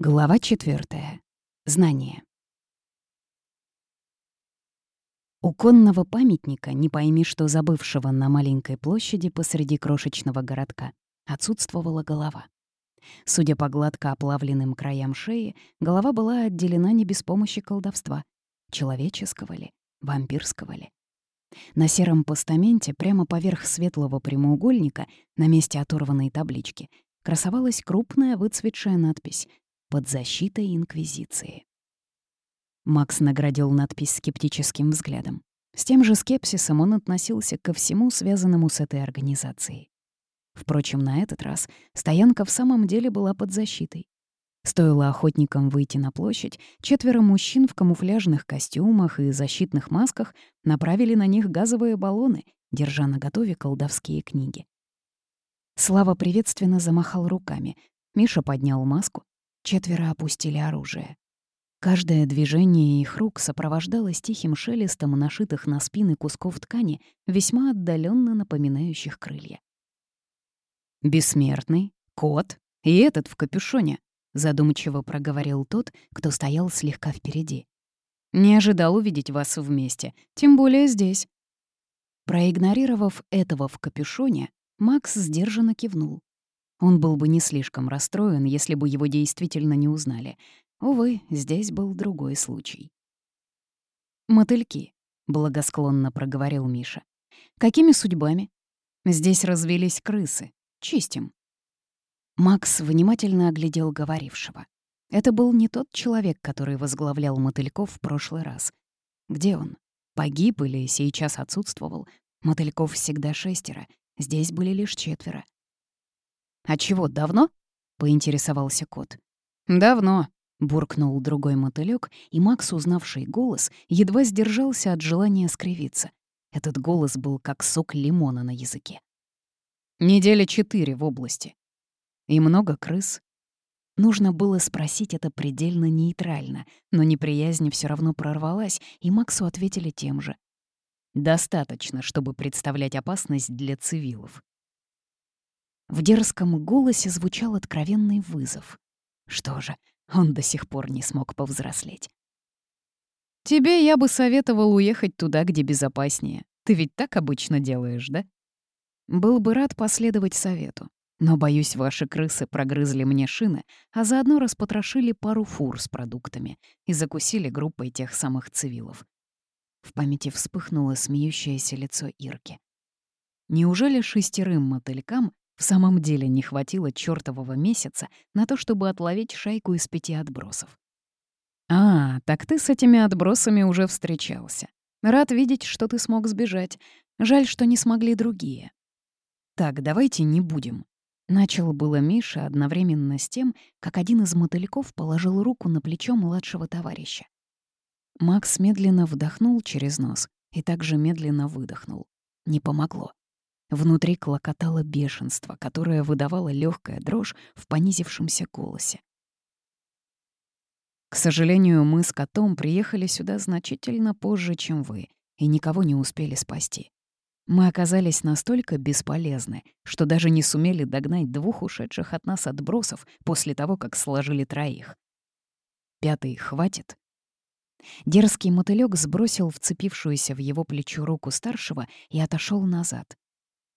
Глава четвертая. Знание. У конного памятника, не пойми что забывшего на маленькой площади посреди крошечного городка, отсутствовала голова. Судя по гладко оплавленным краям шеи, голова была отделена не без помощи колдовства. Человеческого ли, вампирского ли. На сером постаменте, прямо поверх светлого прямоугольника, на месте оторванной таблички, красовалась крупная выцветшая надпись под защитой Инквизиции. Макс наградил надпись скептическим взглядом. С тем же скепсисом он относился ко всему, связанному с этой организацией. Впрочем, на этот раз стоянка в самом деле была под защитой. Стоило охотникам выйти на площадь, четверо мужчин в камуфляжных костюмах и защитных масках направили на них газовые баллоны, держа наготове колдовские книги. Слава приветственно замахал руками. Миша поднял маску, Четверо опустили оружие. Каждое движение их рук сопровождалось тихим шелестом нашитых на спины кусков ткани, весьма отдаленно напоминающих крылья. «Бессмертный, кот и этот в капюшоне», — задумчиво проговорил тот, кто стоял слегка впереди. «Не ожидал увидеть вас вместе, тем более здесь». Проигнорировав этого в капюшоне, Макс сдержанно кивнул. Он был бы не слишком расстроен, если бы его действительно не узнали. Увы, здесь был другой случай. «Мотыльки», — благосклонно проговорил Миша. «Какими судьбами? Здесь развелись крысы. Чистим». Макс внимательно оглядел говорившего. Это был не тот человек, который возглавлял мотыльков в прошлый раз. Где он? Погиб или сейчас отсутствовал? Мотыльков всегда шестеро, здесь были лишь четверо. «А чего, давно?» — поинтересовался кот. «Давно», — буркнул другой мотылёк, и Макс, узнавший голос, едва сдержался от желания скривиться. Этот голос был как сок лимона на языке. «Неделя четыре в области. И много крыс». Нужно было спросить это предельно нейтрально, но неприязнь все равно прорвалась, и Максу ответили тем же. «Достаточно, чтобы представлять опасность для цивилов». В дерзком голосе звучал откровенный вызов. Что же, он до сих пор не смог повзрослеть. «Тебе я бы советовал уехать туда, где безопаснее. Ты ведь так обычно делаешь, да?» Был бы рад последовать совету. Но, боюсь, ваши крысы прогрызли мне шины, а заодно распотрошили пару фур с продуктами и закусили группой тех самых цивилов. В памяти вспыхнуло смеющееся лицо Ирки. Неужели шестерым мотылькам в самом деле не хватило чёртового месяца на то, чтобы отловить шайку из пяти отбросов. «А, так ты с этими отбросами уже встречался. Рад видеть, что ты смог сбежать. Жаль, что не смогли другие». «Так, давайте не будем». Начал было Миша одновременно с тем, как один из мотыльков положил руку на плечо младшего товарища. Макс медленно вдохнул через нос и также медленно выдохнул. Не помогло. Внутри клокотало бешенство, которое выдавало легкая дрожь в понизившемся голосе. «К сожалению, мы с котом приехали сюда значительно позже, чем вы, и никого не успели спасти. Мы оказались настолько бесполезны, что даже не сумели догнать двух ушедших от нас отбросов после того, как сложили троих. Пятый хватит?» Дерзкий мотылёк сбросил вцепившуюся в его плечо руку старшего и отошел назад.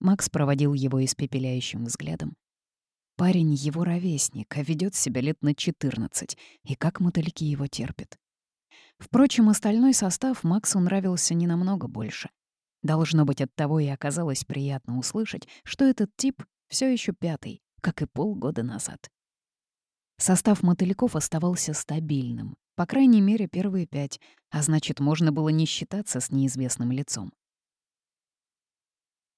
Макс проводил его испепеляющим взглядом. Парень его ровесник, а ведет себя лет на 14, и как мотыльки его терпят. Впрочем, остальной состав Максу нравился не намного больше. Должно быть, от того и оказалось приятно услышать, что этот тип все еще пятый, как и полгода назад. Состав мотыльков оставался стабильным, по крайней мере, первые пять, а значит, можно было не считаться с неизвестным лицом.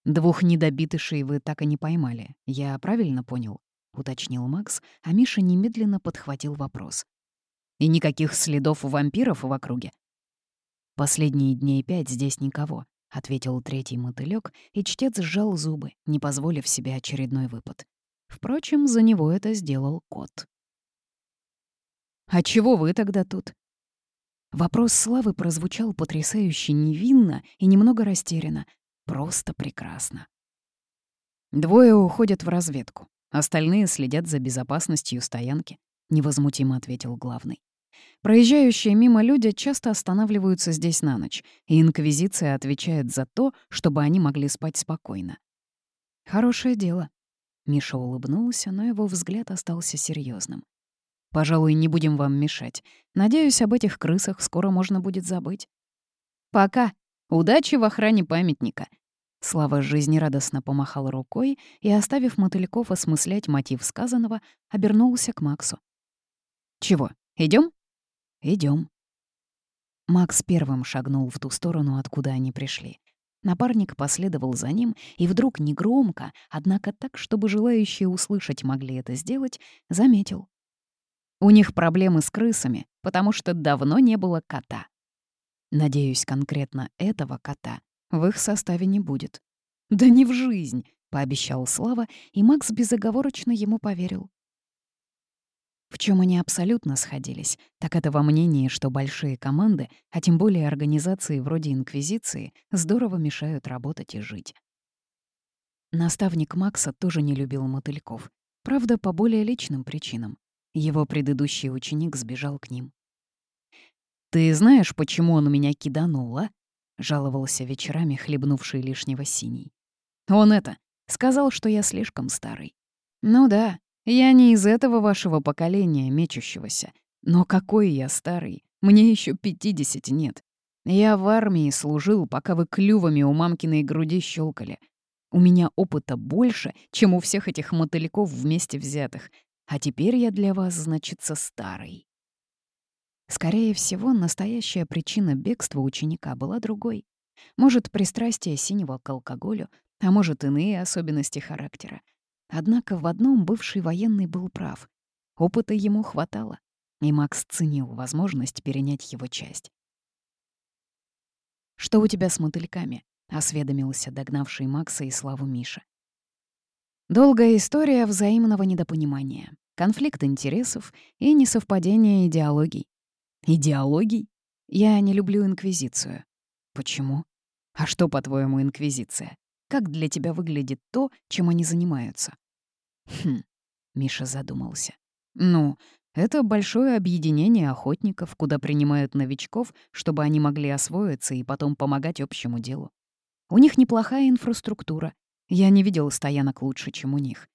«Двух недобитышей вы так и не поймали. Я правильно понял?» — уточнил Макс, а Миша немедленно подхватил вопрос. «И никаких следов вампиров в округе?» «Последние дней пять здесь никого», — ответил третий мотылёк, и чтец сжал зубы, не позволив себе очередной выпад. Впрочем, за него это сделал кот. «А чего вы тогда тут?» Вопрос Славы прозвучал потрясающе невинно и немного растерянно, Просто прекрасно. Двое уходят в разведку, остальные следят за безопасностью стоянки. невозмутимо ответил главный. Проезжающие мимо люди часто останавливаются здесь на ночь, и Инквизиция отвечает за то, чтобы они могли спать спокойно. Хорошее дело. Миша улыбнулся, но его взгляд остался серьезным. Пожалуй, не будем вам мешать. Надеюсь, об этих крысах скоро можно будет забыть. Пока. Удачи в охране памятника. Слава жизнерадостно помахал рукой и, оставив мотыльков осмыслять мотив сказанного, обернулся к Максу. «Чего, идем? Идем. Макс первым шагнул в ту сторону, откуда они пришли. Напарник последовал за ним, и вдруг негромко, однако так, чтобы желающие услышать могли это сделать, заметил. У них проблемы с крысами, потому что давно не было кота. Надеюсь, конкретно этого кота в их составе не будет. «Да не в жизнь», — пообещал Слава, и Макс безоговорочно ему поверил. В чем они абсолютно сходились, так это во мнении, что большие команды, а тем более организации вроде Инквизиции, здорово мешают работать и жить. Наставник Макса тоже не любил мотыльков. Правда, по более личным причинам. Его предыдущий ученик сбежал к ним. «Ты знаешь, почему он меня киданул, а?» — жаловался вечерами хлебнувший лишнего синий. «Он это, сказал, что я слишком старый. Ну да, я не из этого вашего поколения, мечущегося. Но какой я старый, мне еще пятидесяти нет. Я в армии служил, пока вы клювами у мамкиной груди щелкали. У меня опыта больше, чем у всех этих мотыльков вместе взятых. А теперь я для вас, значится, старый. Скорее всего, настоящая причина бегства ученика была другой. Может, пристрастие синего к алкоголю, а может, иные особенности характера. Однако в одном бывший военный был прав. Опыта ему хватало, и Макс ценил возможность перенять его часть. «Что у тебя с мотыльками?» — осведомился догнавший Макса и Славу Миша. Долгая история взаимного недопонимания, конфликт интересов и несовпадение идеологий. Идеологий? Я не люблю Инквизицию. Почему? А что, по-твоему, Инквизиция? Как для тебя выглядит то, чем они занимаются? Хм, Миша задумался. Ну, это большое объединение охотников, куда принимают новичков, чтобы они могли освоиться и потом помогать общему делу. У них неплохая инфраструктура. Я не видел стоянок лучше, чем у них.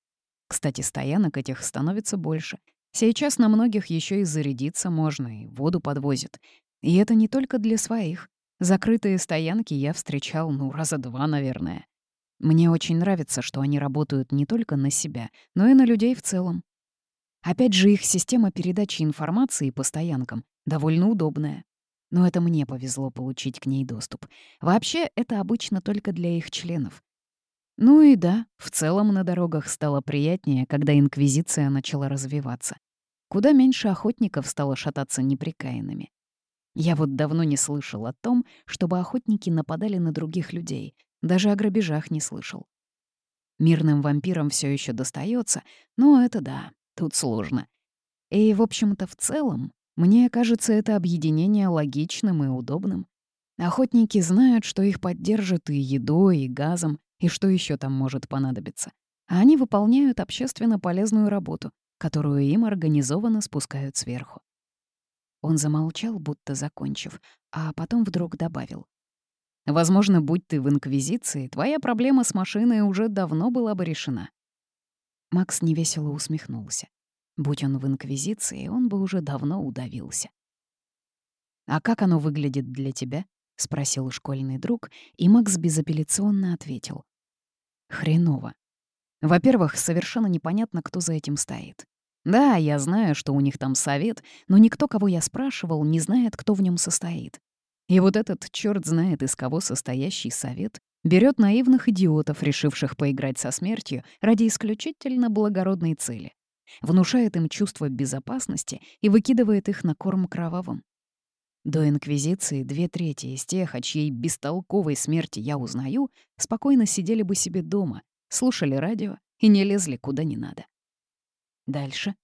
Кстати, стоянок этих становится больше. Сейчас на многих еще и зарядиться можно, и воду подвозят. И это не только для своих. Закрытые стоянки я встречал, ну, раза два, наверное. Мне очень нравится, что они работают не только на себя, но и на людей в целом. Опять же, их система передачи информации по стоянкам довольно удобная. Но это мне повезло получить к ней доступ. Вообще, это обычно только для их членов. Ну и да, в целом на дорогах стало приятнее, когда Инквизиция начала развиваться. Куда меньше охотников стало шататься неприкаянными. Я вот давно не слышал о том, чтобы охотники нападали на других людей, даже о грабежах не слышал. Мирным вампирам все еще достается, но это да, тут сложно. И, в общем-то, в целом, мне кажется это объединение логичным и удобным. Охотники знают, что их поддержат и едой, и газом, и что еще там может понадобиться. А они выполняют общественно полезную работу, которую им организованно спускают сверху. Он замолчал, будто закончив, а потом вдруг добавил. Возможно, будь ты в Инквизиции, твоя проблема с машиной уже давно была бы решена. Макс невесело усмехнулся. Будь он в Инквизиции, он бы уже давно удавился. «А как оно выглядит для тебя?» — спросил школьный друг, и Макс безапелляционно ответил. «Хреново. Во-первых, совершенно непонятно, кто за этим стоит. Да, я знаю, что у них там совет, но никто, кого я спрашивал, не знает, кто в нем состоит. И вот этот черт знает, из кого состоящий совет берет наивных идиотов, решивших поиграть со смертью ради исключительно благородной цели, внушает им чувство безопасности и выкидывает их на корм кровавым. До Инквизиции две трети из тех, о чьей бестолковой смерти я узнаю, спокойно сидели бы себе дома, слушали радио и не лезли куда не надо. Дальше.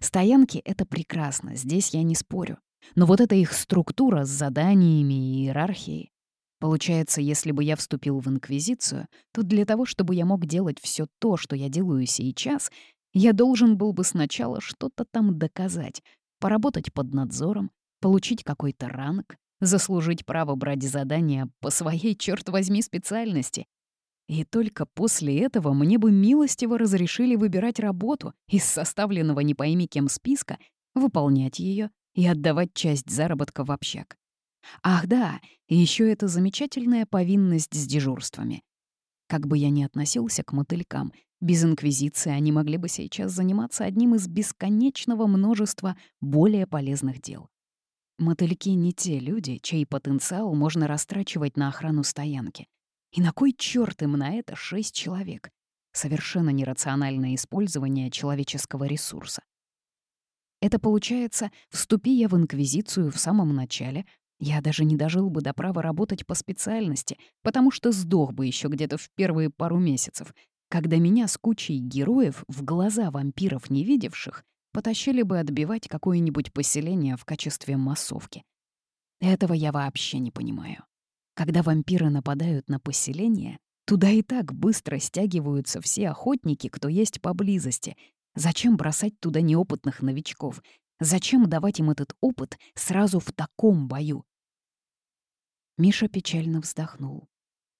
Стоянки — это прекрасно, здесь я не спорю. Но вот эта их структура с заданиями и иерархией. Получается, если бы я вступил в Инквизицию, то для того, чтобы я мог делать все то, что я делаю сейчас, Я должен был бы сначала что-то там доказать, поработать под надзором, получить какой-то ранг, заслужить право брать задания по своей, черт возьми, специальности. И только после этого мне бы милостиво разрешили выбирать работу из составленного не пойми кем списка, выполнять ее и отдавать часть заработка в общак. Ах да, еще эта замечательная повинность с дежурствами. Как бы я ни относился к мотылькам, без Инквизиции они могли бы сейчас заниматься одним из бесконечного множества более полезных дел. Мотыльки не те люди, чей потенциал можно растрачивать на охрану стоянки. И на кой черт им на это шесть человек? Совершенно нерациональное использование человеческого ресурса. Это получается, вступи я в Инквизицию в самом начале, я даже не дожил бы до права работать по специальности, потому что сдох бы еще где-то в первые пару месяцев, когда меня с кучей героев в глаза вампиров не видевших потащили бы отбивать какое-нибудь поселение в качестве массовки. Этого я вообще не понимаю. Когда вампиры нападают на поселение, туда и так быстро стягиваются все охотники, кто есть поблизости. Зачем бросать туда неопытных новичков? Зачем давать им этот опыт сразу в таком бою? Миша печально вздохнул.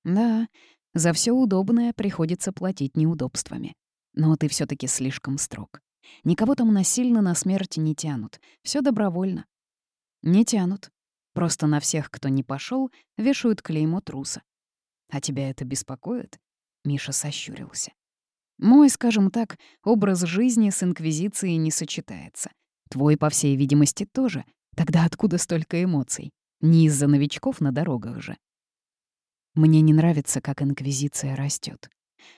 Да, за все удобное приходится платить неудобствами. Но ты все таки слишком строг. Никого там насильно на смерть не тянут. Все добровольно. Не тянут. Просто на всех, кто не пошел, вешают клеймо труса. А тебя это беспокоит? Миша сощурился. Мой, скажем так, образ жизни с Инквизицией не сочетается. Твой, по всей видимости, тоже. Тогда откуда столько эмоций? Не из-за новичков на дорогах же. Мне не нравится, как Инквизиция растет.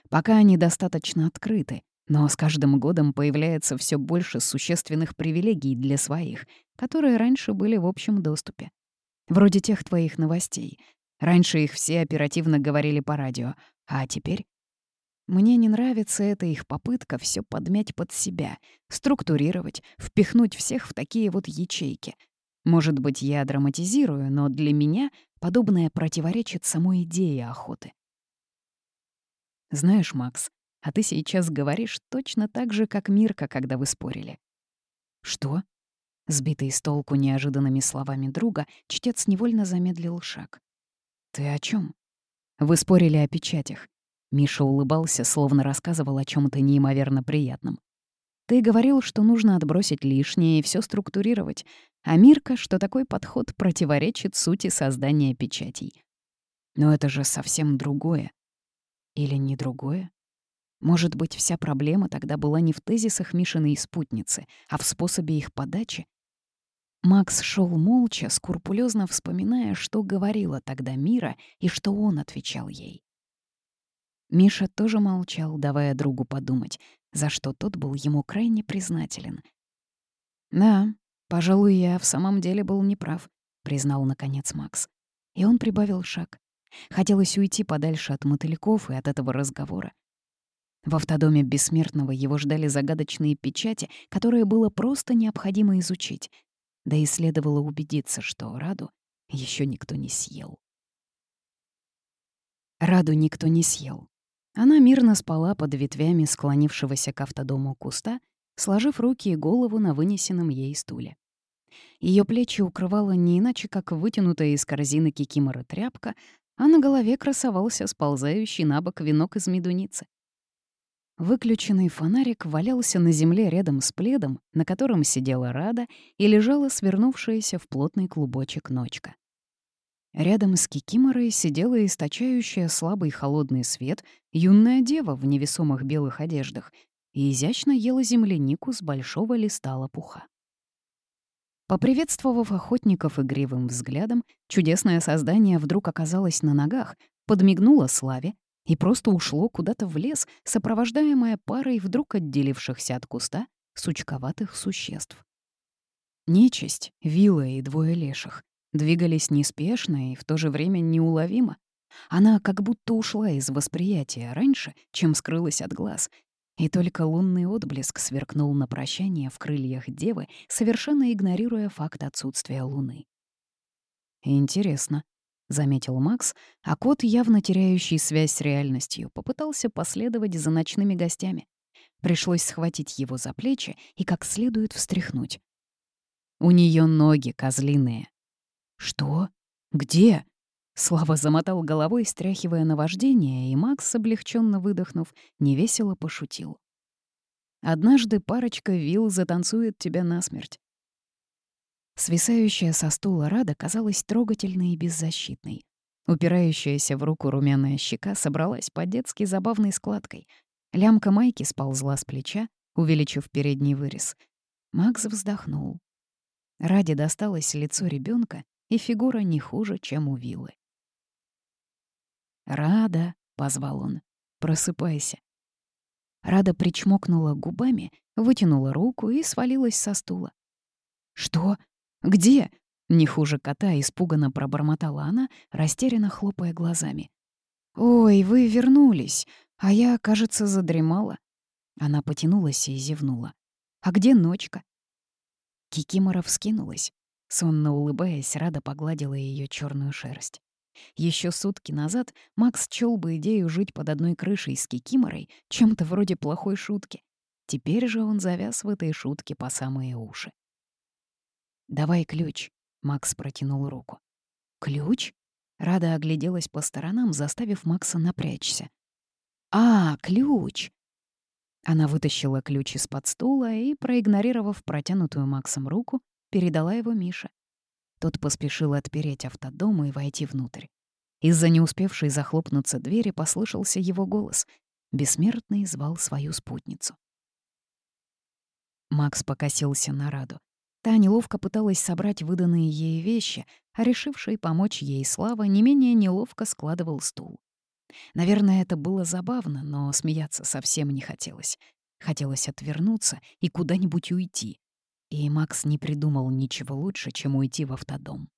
Пока они достаточно открыты, но с каждым годом появляется все больше существенных привилегий для своих, которые раньше были в общем доступе. Вроде тех твоих новостей. Раньше их все оперативно говорили по радио, а теперь... Мне не нравится эта их попытка все подмять под себя, структурировать, впихнуть всех в такие вот ячейки. Может быть, я драматизирую, но для меня подобное противоречит самой идее охоты. Знаешь, Макс, а ты сейчас говоришь точно так же, как Мирка, когда вы спорили. Что? Сбитый с толку неожиданными словами друга, чтец невольно замедлил шаг. Ты о чем? Вы спорили о печатях. Миша улыбался, словно рассказывал о чем то неимоверно приятном. Ты говорил, что нужно отбросить лишнее и все структурировать, а Мирка, что такой подход противоречит сути создания печатей. Но это же совсем другое. Или не другое? Может быть, вся проблема тогда была не в тезисах Мишиной спутницы, а в способе их подачи? Макс шел молча, скрупулезно вспоминая, что говорила тогда Мира и что он отвечал ей. Миша тоже молчал, давая другу подумать, за что тот был ему крайне признателен. «Да, пожалуй, я в самом деле был неправ», — признал наконец Макс. И он прибавил шаг. Хотелось уйти подальше от мотыльков и от этого разговора. В автодоме Бессмертного его ждали загадочные печати, которые было просто необходимо изучить. Да и следовало убедиться, что Раду еще никто не съел. Раду никто не съел. Она мирно спала под ветвями склонившегося к автодому куста, сложив руки и голову на вынесенном ей стуле. Ее плечи укрывала не иначе, как вытянутая из корзины кикимора тряпка, а на голове красовался сползающий на бок венок из медуницы. Выключенный фонарик валялся на земле рядом с пледом, на котором сидела Рада и лежала свернувшаяся в плотный клубочек ночка. Рядом с Кикиморой сидела источающая слабый холодный свет юная дева в невесомых белых одеждах и изящно ела землянику с большого листа лопуха. Поприветствовав охотников игривым взглядом, чудесное создание вдруг оказалось на ногах, подмигнуло Славе и просто ушло куда-то в лес, сопровождаемое парой вдруг отделившихся от куста сучковатых существ. Нечисть, вилла и двое леших двигались неспешно и в то же время неуловимо. Она как будто ушла из восприятия раньше, чем скрылась от глаз, и только лунный отблеск сверкнул на прощание в крыльях девы, совершенно игнорируя факт отсутствия луны. Интересно, — заметил Макс, а кот, явно теряющий связь с реальностью, попытался последовать за ночными гостями. Пришлось схватить его за плечи и как следует встряхнуть. У нее ноги козлиные. «Что? Где?» Слава замотал головой, стряхивая наваждение, и Макс, облегченно выдохнув, невесело пошутил. «Однажды парочка вил затанцует тебя насмерть». Свисающая со стула Рада казалась трогательной и беззащитной. Упирающаяся в руку румяная щека собралась по-детски забавной складкой. Лямка майки сползла с плеча, увеличив передний вырез. Макс вздохнул. Ради досталось лицо ребенка и фигура не хуже, чем у вилы. «Рада», — позвал он, — «просыпайся». Рада причмокнула губами, вытянула руку и свалилась со стула. «Что? Где?» — не хуже кота испуганно пробормотала она, растерянно хлопая глазами. «Ой, вы вернулись, а я, кажется, задремала». Она потянулась и зевнула. «А где ночка?» Кикимора вскинулась. Сонно улыбаясь, Рада погладила ее черную шерсть. Еще сутки назад Макс чел бы идею жить под одной крышей с Кикиморой чем-то вроде плохой шутки. Теперь же он завяз в этой шутке по самые уши. «Давай ключ», — Макс протянул руку. «Ключ?» Рада огляделась по сторонам, заставив Макса напрячься. «А, ключ!» Она вытащила ключ из-под стула и, проигнорировав протянутую Максом руку, передала его Мише. Тот поспешил отпереть автодом и войти внутрь. Из-за не успевшей захлопнуться двери послышался его голос. Бессмертный звал свою спутницу. Макс покосился на Раду. Та неловко пыталась собрать выданные ей вещи, а решивший помочь ей Слава не менее неловко складывал стул. Наверное, это было забавно, но смеяться совсем не хотелось. Хотелось отвернуться и куда-нибудь уйти. И Макс не придумал ничего лучше, чем уйти в автодом.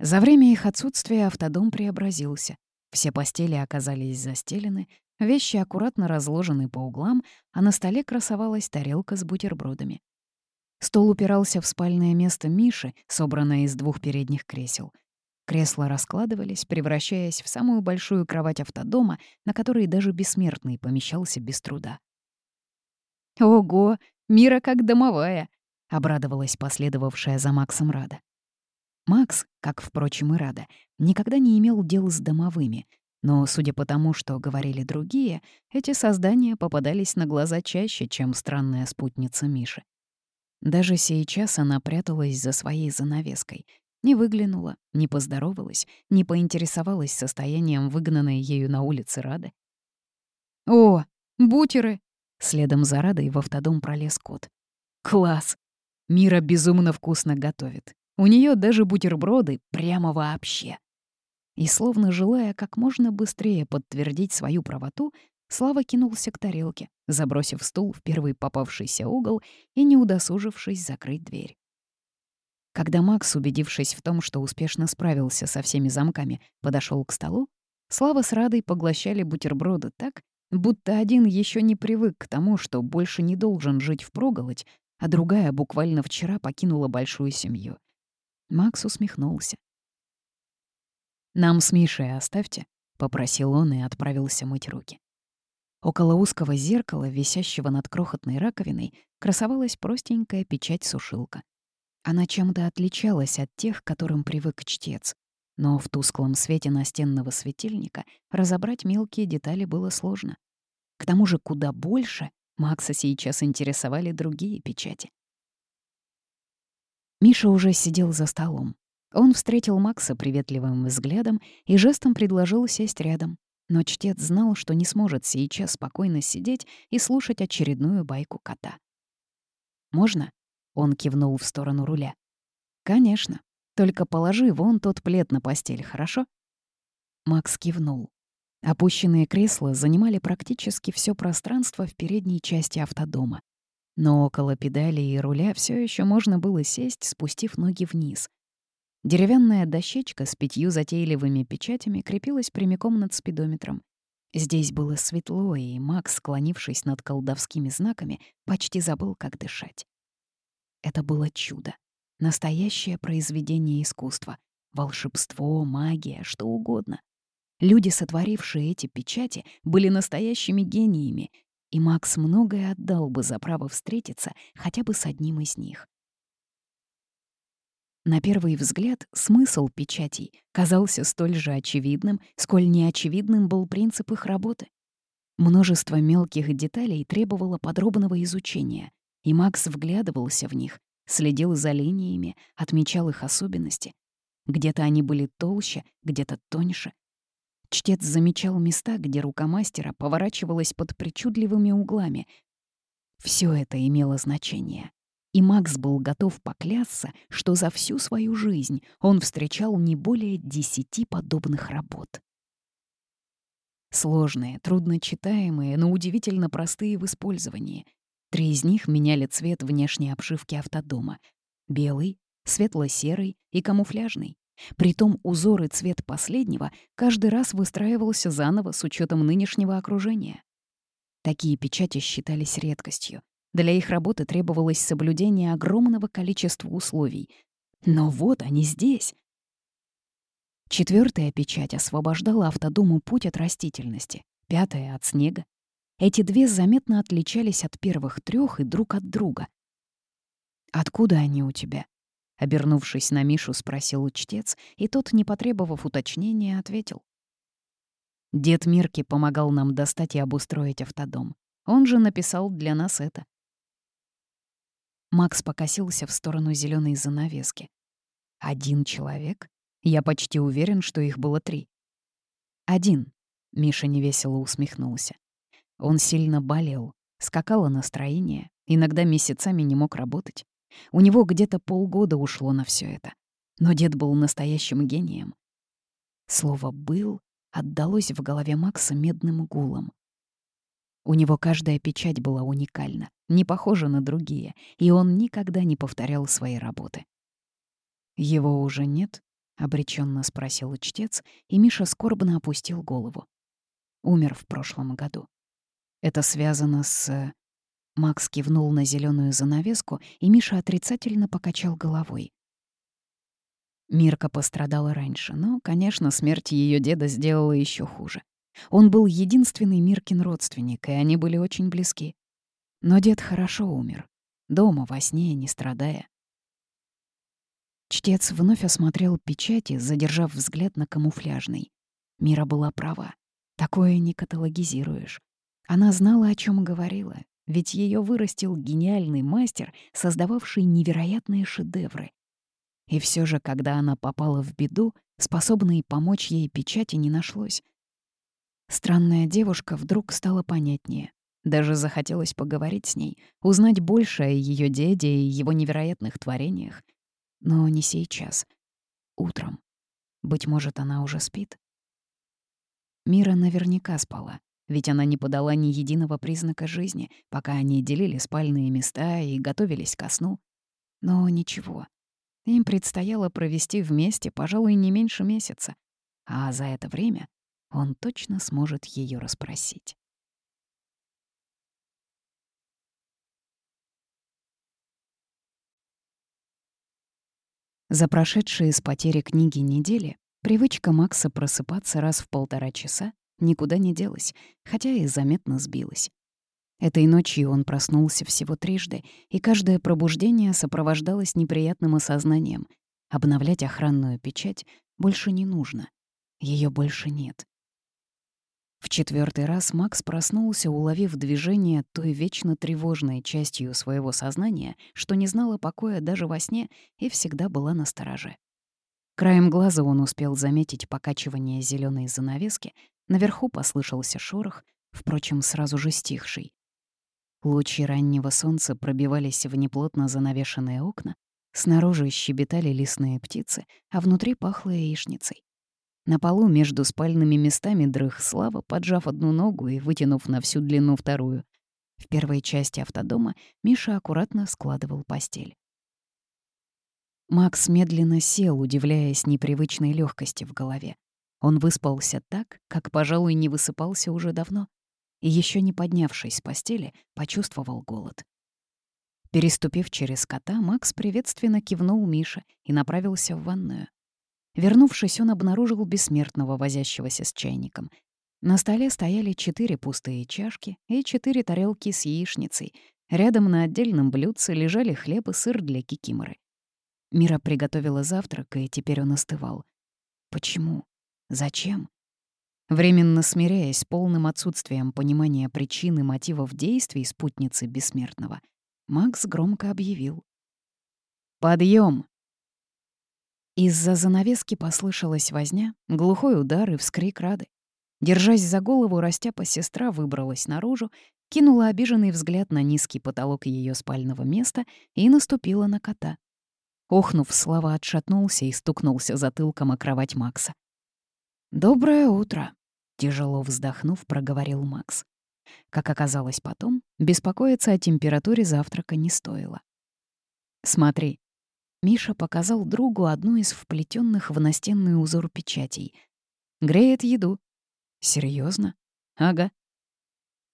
За время их отсутствия автодом преобразился. Все постели оказались застелены, вещи аккуратно разложены по углам, а на столе красовалась тарелка с бутербродами. Стол упирался в спальное место Миши, собранное из двух передних кресел. Кресла раскладывались, превращаясь в самую большую кровать автодома, на которой даже бессмертный помещался без труда. «Ого, Мира как домовая!» — обрадовалась последовавшая за Максом Рада. Макс, как, впрочем, и Рада, никогда не имел дел с домовыми, но, судя по тому, что говорили другие, эти создания попадались на глаза чаще, чем странная спутница Миши. Даже сейчас она пряталась за своей занавеской. Не выглянула, не поздоровалась, не поинтересовалась состоянием выгнанной ею на улице Рады. «О, бутеры!» Следом за Радой в автодом пролез кот. «Класс! Мира безумно вкусно готовит. У нее даже бутерброды прямо вообще». И словно желая как можно быстрее подтвердить свою правоту, Слава кинулся к тарелке, забросив стул в первый попавшийся угол и не удосужившись закрыть дверь. Когда Макс, убедившись в том, что успешно справился со всеми замками, подошел к столу, Слава с Радой поглощали бутерброды так, будто один еще не привык к тому, что больше не должен жить впроголодь, а другая буквально вчера покинула большую семью. Макс усмехнулся. «Нам с Мишей оставьте», — попросил он и отправился мыть руки. Около узкого зеркала, висящего над крохотной раковиной, красовалась простенькая печать-сушилка. Она чем-то отличалась от тех, к которым привык чтец. Но в тусклом свете настенного светильника разобрать мелкие детали было сложно. К тому же куда больше Макса сейчас интересовали другие печати. Миша уже сидел за столом. Он встретил Макса приветливым взглядом и жестом предложил сесть рядом. Но чтец знал, что не сможет сейчас спокойно сидеть и слушать очередную байку кота. «Можно?» — он кивнул в сторону руля. «Конечно. Только положи вон тот плед на постель, хорошо?» Макс кивнул. Опущенные кресла занимали практически все пространство в передней части автодома. Но около педали и руля все еще можно было сесть, спустив ноги вниз. Деревянная дощечка с пятью затейливыми печатями крепилась прямиком над спидометром. Здесь было светло, и Макс, склонившись над колдовскими знаками, почти забыл, как дышать. Это было чудо. Настоящее произведение искусства. Волшебство, магия, что угодно. Люди, сотворившие эти печати, были настоящими гениями, и Макс многое отдал бы за право встретиться хотя бы с одним из них. На первый взгляд смысл печатей казался столь же очевидным, сколь неочевидным был принцип их работы. Множество мелких деталей требовало подробного изучения, и Макс вглядывался в них, следил за линиями, отмечал их особенности. Где-то они были толще, где-то тоньше. Чтец замечал места, где рука мастера поворачивалась под причудливыми углами. Все это имело значение и Макс был готов поклясться, что за всю свою жизнь он встречал не более десяти подобных работ. Сложные, трудночитаемые, но удивительно простые в использовании. Три из них меняли цвет внешней обшивки автодома — белый, светло-серый и камуфляжный. Притом узор и цвет последнего каждый раз выстраивался заново с учетом нынешнего окружения. Такие печати считались редкостью, для их работы требовалось соблюдение огромного количества условий. Но вот они здесь. Четвертая печать освобождала автодому путь от растительности, пятая — от снега. Эти две заметно отличались от первых трех и друг от друга. «Откуда они у тебя?» Обернувшись на Мишу, спросил учтец, и тот, не потребовав уточнения, ответил. Дед Мирки помогал нам достать и обустроить автодом. Он же написал для нас это. Макс покосился в сторону зеленой занавески. «Один человек? Я почти уверен, что их было три». «Один», — Миша невесело усмехнулся. Он сильно болел, скакало настроение, иногда месяцами не мог работать. У него где-то полгода ушло на все это. Но дед был настоящим гением. Слово «был» отдалось в голове Макса медным гулом. У него каждая печать была уникальна, не похожа на другие, и он никогда не повторял свои работы. «Его уже нет?» — обреченно спросил чтец, и Миша скорбно опустил голову. Умер в прошлом году. Это связано с... Макс кивнул на зеленую занавеску, и Миша отрицательно покачал головой. Мирка пострадала раньше, но, конечно, смерть ее деда сделала еще хуже. Он был единственный Миркин родственник, и они были очень близки. Но дед хорошо умер. Дома, во сне, не страдая. Чтец вновь осмотрел печати, задержав взгляд на камуфляжный. Мира была права. Такое не каталогизируешь. Она знала, о чем говорила, ведь ее вырастил гениальный мастер, создававший невероятные шедевры. И все же, когда она попала в беду, способной помочь ей печати не нашлось. Странная девушка вдруг стала понятнее. Даже захотелось поговорить с ней, узнать больше о ее деде и его невероятных творениях. Но не сейчас. Утром. Быть может, она уже спит? Мира наверняка спала, ведь она не подала ни единого признака жизни, пока они делили спальные места и готовились ко сну. Но ничего. Им предстояло провести вместе, пожалуй, не меньше месяца. А за это время он точно сможет ее расспросить. За прошедшие с потери книги недели привычка Макса просыпаться раз в полтора часа никуда не делась, хотя и заметно сбилась. Этой ночью он проснулся всего трижды, и каждое пробуждение сопровождалось неприятным осознанием. Обновлять охранную печать больше не нужно. Ее больше нет. В четвертый раз Макс проснулся, уловив движение той вечно тревожной частью своего сознания, что не знала покоя даже во сне и всегда была на стороже. Краем глаза он успел заметить покачивание зеленой занавески, наверху послышался шорох, впрочем, сразу же стихший. Лучи раннего солнца пробивались в неплотно занавешенные окна, снаружи щебетали лесные птицы, а внутри пахло яичницей. На полу между спальными местами дрых Слава, поджав одну ногу и вытянув на всю длину вторую. В первой части автодома Миша аккуратно складывал постель. Макс медленно сел, удивляясь непривычной легкости в голове. Он выспался так, как, пожалуй, не высыпался уже давно, и еще не поднявшись с постели, почувствовал голод. Переступив через кота, Макс приветственно кивнул Мише и направился в ванную. Вернувшись, он обнаружил бессмертного, возящегося с чайником. На столе стояли четыре пустые чашки и четыре тарелки с яичницей. Рядом на отдельном блюдце лежали хлеб и сыр для кикиморы. Мира приготовила завтрак, и теперь он остывал. Почему? Зачем? Временно смиряясь полным отсутствием понимания причин и мотивов действий спутницы бессмертного, Макс громко объявил. «Подъем!» Из-за занавески послышалась возня, глухой удар и вскрик Рады. Держась за голову, растяпа сестра выбралась наружу, кинула обиженный взгляд на низкий потолок ее спального места и наступила на кота. Охнув, Слава отшатнулся и стукнулся затылком о кровать Макса. «Доброе утро», — тяжело вздохнув, проговорил Макс. Как оказалось потом, беспокоиться о температуре завтрака не стоило. «Смотри». Миша показал другу одну из вплетенных в настенный узор печатей. «Греет еду». Серьезно? «Ага».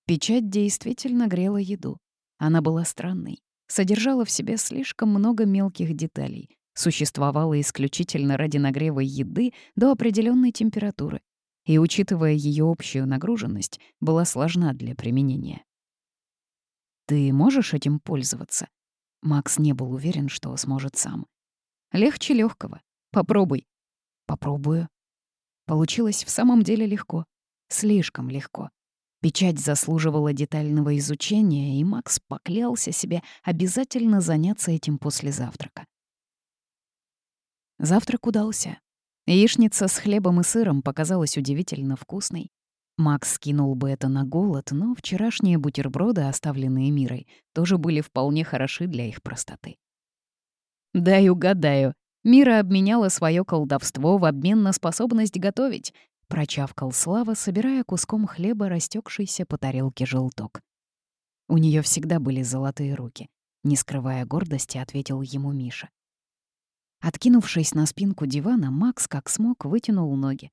Печать действительно грела еду. Она была странной содержала в себе слишком много мелких деталей, существовала исключительно ради нагрева еды до определенной температуры и, учитывая ее общую нагруженность, была сложна для применения. «Ты можешь этим пользоваться?» Макс не был уверен, что сможет сам. «Легче легкого. Попробуй». «Попробую». Получилось в самом деле легко. Слишком легко. Печать заслуживала детального изучения, и Макс поклялся себе обязательно заняться этим после завтрака. Завтрак удался. Яичница с хлебом и сыром показалась удивительно вкусной. Макс скинул бы это на голод, но вчерашние бутерброды, оставленные Мирой, тоже были вполне хороши для их простоты. «Дай угадаю», Мира обменяла свое колдовство в обмен на способность готовить, Прочавкал Слава, собирая куском хлеба растекшийся по тарелке желток. У нее всегда были золотые руки. Не скрывая гордости, ответил ему Миша. Откинувшись на спинку дивана, Макс как смог вытянул ноги.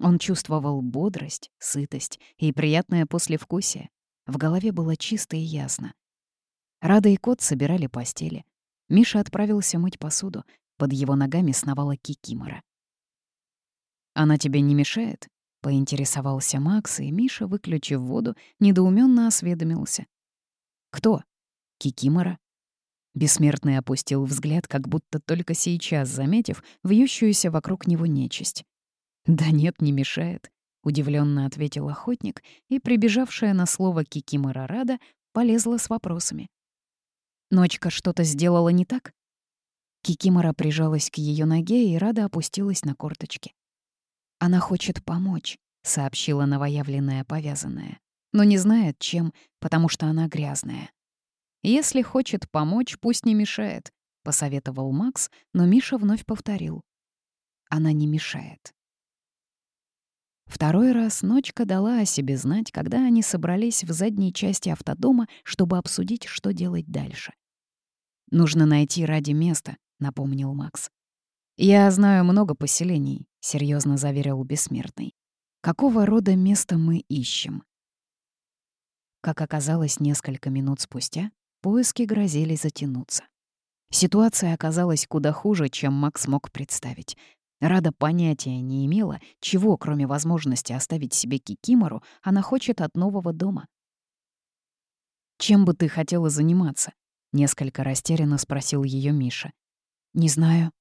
Он чувствовал бодрость, сытость и приятное послевкусие. В голове было чисто и ясно. Рада и кот собирали постели. Миша отправился мыть посуду. Под его ногами сновала кикимора. «Она тебе не мешает?» — поинтересовался Макс, и Миша, выключив воду, недоуменно осведомился. «Кто?» «Кикимора?» Бессмертный опустил взгляд, как будто только сейчас заметив вьющуюся вокруг него нечисть. «Да нет, не мешает», — удивленно ответил охотник, и, прибежавшая на слово Кикимора Рада, полезла с вопросами. «Ночка что-то сделала не так?» Кикимора прижалась к ее ноге, и Рада опустилась на корточки. «Она хочет помочь», — сообщила новоявленная повязанная. «Но не знает, чем, потому что она грязная». «Если хочет помочь, пусть не мешает», — посоветовал Макс, но Миша вновь повторил. «Она не мешает». Второй раз ночка дала о себе знать, когда они собрались в задней части автодома, чтобы обсудить, что делать дальше. «Нужно найти ради места», — напомнил Макс. «Я знаю много поселений», — серьезно заверил Бессмертный. «Какого рода место мы ищем?» Как оказалось, несколько минут спустя поиски грозили затянуться. Ситуация оказалась куда хуже, чем Макс мог представить. Рада понятия не имела, чего, кроме возможности оставить себе Кикимору, она хочет от нового дома. «Чем бы ты хотела заниматься?» — несколько растерянно спросил ее Миша. «Не знаю»,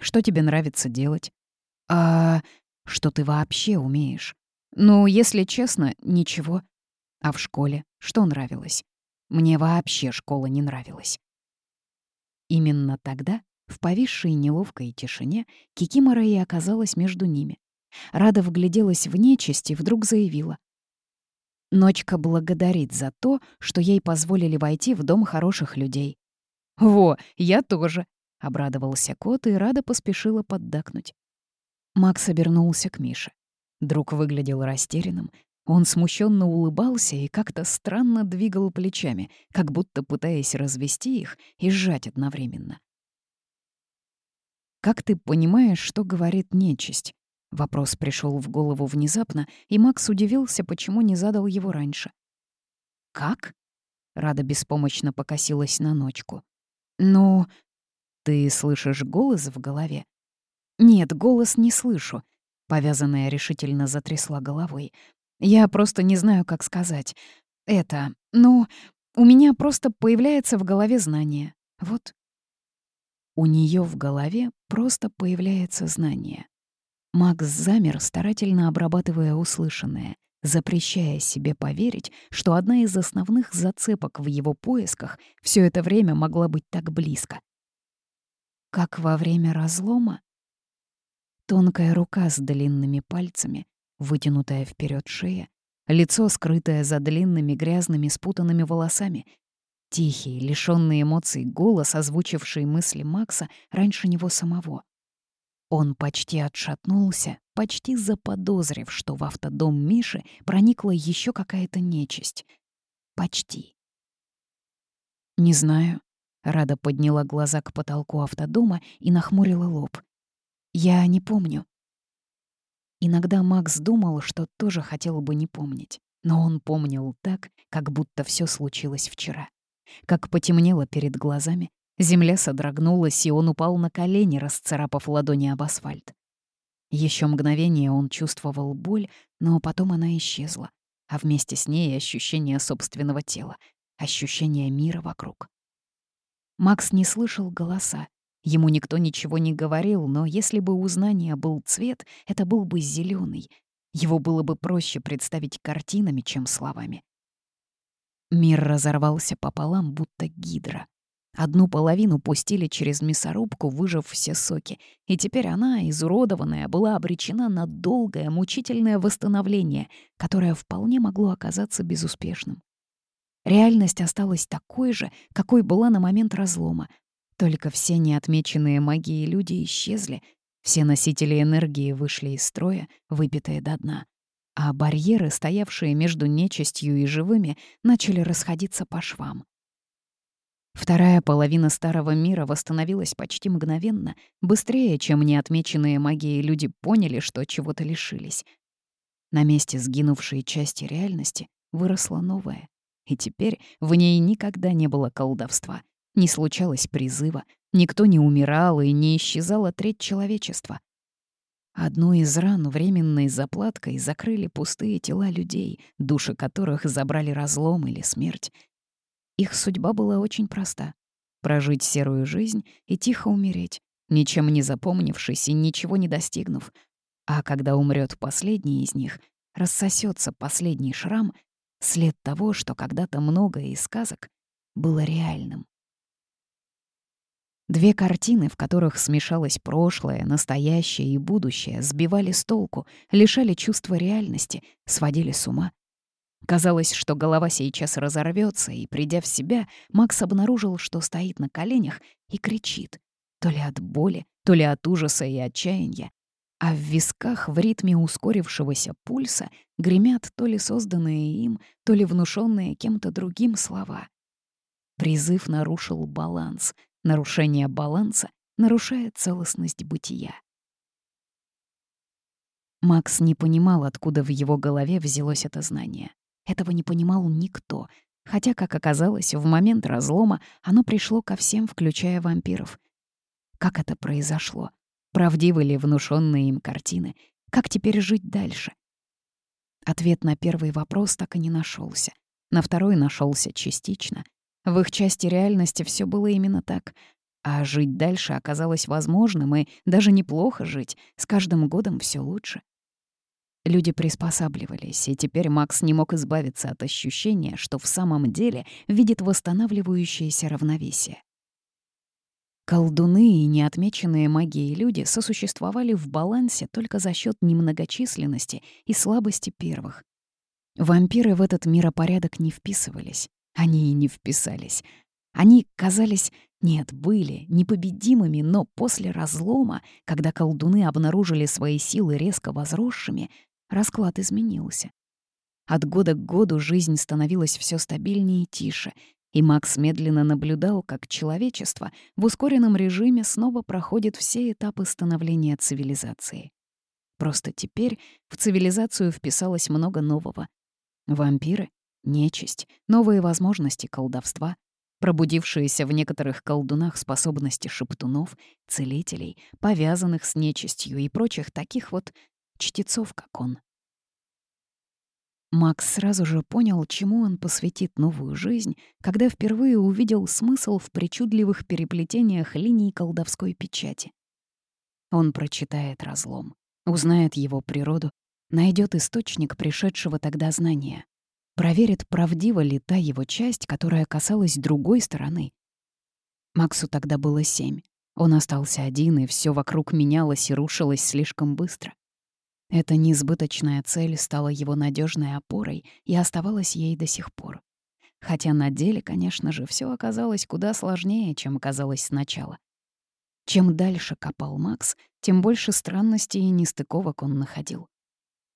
что тебе нравится делать? А что ты вообще умеешь? Ну, если честно, ничего. А в школе что нравилось? Мне вообще школа не нравилась. Именно тогда, в повисшей неловкой тишине, Кикимора и оказалась между ними. Рада вгляделась в нечисть и вдруг заявила. Ночка благодарит за то, что ей позволили войти в дом хороших людей. «Во, я тоже», — обрадовался кот и Рада поспешила поддакнуть. Макс обернулся к Мише. Друг выглядел растерянным. Он смущенно улыбался и как-то странно двигал плечами, как будто пытаясь развести их и сжать одновременно. «Как ты понимаешь, что говорит нечисть?» Вопрос пришел в голову внезапно, и Макс удивился, почему не задал его раньше. «Как?» — Рада беспомощно покосилась на ночку. «Ну, «Ты слышишь голос в голове?» «Нет, голос не слышу», — повязанная решительно затрясла головой. Я просто не знаю, как сказать. Это, ну, у меня просто появляется в голове знание. Вот. У нее в голове просто появляется знание. Макс замер, старательно обрабатывая услышанное, запрещая себе поверить, что одна из основных зацепок в его поисках все это время могла быть так близко. Как во время разлома? Тонкая рука с длинными пальцами, вытянутая вперед шея, лицо, скрытое за длинными грязными спутанными волосами, тихий, лишённый эмоций голос, озвучивший мысли Макса раньше него самого. Он почти отшатнулся, почти заподозрив, что в автодом Миши проникла еще какая-то нечисть. Почти. «Не знаю». Рада подняла глаза к потолку автодома и нахмурила лоб. «Я не помню». Иногда Макс думал, что тоже хотел бы не помнить, но он помнил так, как будто все случилось вчера. Как потемнело перед глазами, земля содрогнулась, и он упал на колени, расцарапав ладони об асфальт. Еще мгновение он чувствовал боль, но потом она исчезла, а вместе с ней ощущение собственного тела, ощущение мира вокруг. Макс не слышал голоса. Ему никто ничего не говорил, но если бы у знания был цвет, это был бы зеленый. Его было бы проще представить картинами, чем словами. Мир разорвался пополам, будто гидра. Одну половину пустили через мясорубку, выжав все соки, и теперь она, изуродованная, была обречена на долгое, мучительное восстановление, которое вполне могло оказаться безуспешным. Реальность осталась такой же, какой была на момент разлома, только все неотмеченные магией люди исчезли, все носители энергии вышли из строя, выпитые до дна а барьеры, стоявшие между нечистью и живыми, начали расходиться по швам. Вторая половина Старого Мира восстановилась почти мгновенно, быстрее, чем неотмеченные магией люди поняли, что чего-то лишились. На месте сгинувшей части реальности выросла новая, и теперь в ней никогда не было колдовства, не случалось призыва, никто не умирал и не исчезала треть человечества. Одну из ран временной заплаткой закрыли пустые тела людей, души которых забрали разлом или смерть. Их судьба была очень проста — прожить серую жизнь и тихо умереть, ничем не запомнившись и ничего не достигнув. А когда умрет последний из них, рассосется последний шрам, след того, что когда-то многое из сказок было реальным. Две картины, в которых смешалось прошлое, настоящее и будущее, сбивали с толку, лишали чувства реальности, сводили с ума. Казалось, что голова сейчас разорвется, и, придя в себя, Макс обнаружил, что стоит на коленях и кричит. То ли от боли, то ли от ужаса и отчаяния. А в висках в ритме ускорившегося пульса гремят то ли созданные им, то ли внушенные кем-то другим слова. Призыв нарушил баланс — Нарушение баланса нарушает целостность бытия. Макс не понимал, откуда в его голове взялось это знание. Этого не понимал никто, хотя, как оказалось, в момент разлома оно пришло ко всем, включая вампиров. Как это произошло? Правдивы ли внушенные им картины? Как теперь жить дальше? Ответ на первый вопрос так и не нашелся. На второй нашелся частично — в их части реальности все было именно так. А жить дальше оказалось возможным, и даже неплохо жить, с каждым годом все лучше. Люди приспосабливались, и теперь Макс не мог избавиться от ощущения, что в самом деле видит восстанавливающееся равновесие. Колдуны и неотмеченные магией люди сосуществовали в балансе только за счет немногочисленности и слабости первых. Вампиры в этот миропорядок не вписывались. Они и не вписались. Они казались, нет, были непобедимыми, но после разлома, когда колдуны обнаружили свои силы резко возросшими, расклад изменился. От года к году жизнь становилась все стабильнее и тише, и Макс медленно наблюдал, как человечество в ускоренном режиме снова проходит все этапы становления цивилизации. Просто теперь в цивилизацию вписалось много нового. Вампиры, нечисть, новые возможности колдовства, пробудившиеся в некоторых колдунах способности шептунов, целителей, повязанных с нечистью и прочих таких вот чтецов, как он. Макс сразу же понял, чему он посвятит новую жизнь, когда впервые увидел смысл в причудливых переплетениях линий колдовской печати. Он прочитает разлом, узнает его природу, найдет источник пришедшего тогда знания, проверит, правдива ли та его часть, которая касалась другой стороны. Максу тогда было семь. Он остался один, и все вокруг менялось и рушилось слишком быстро. Эта несбыточная цель стала его надежной опорой и оставалась ей до сих пор. Хотя на деле, конечно же, все оказалось куда сложнее, чем казалось сначала. Чем дальше копал Макс, тем больше странностей и нестыковок он находил.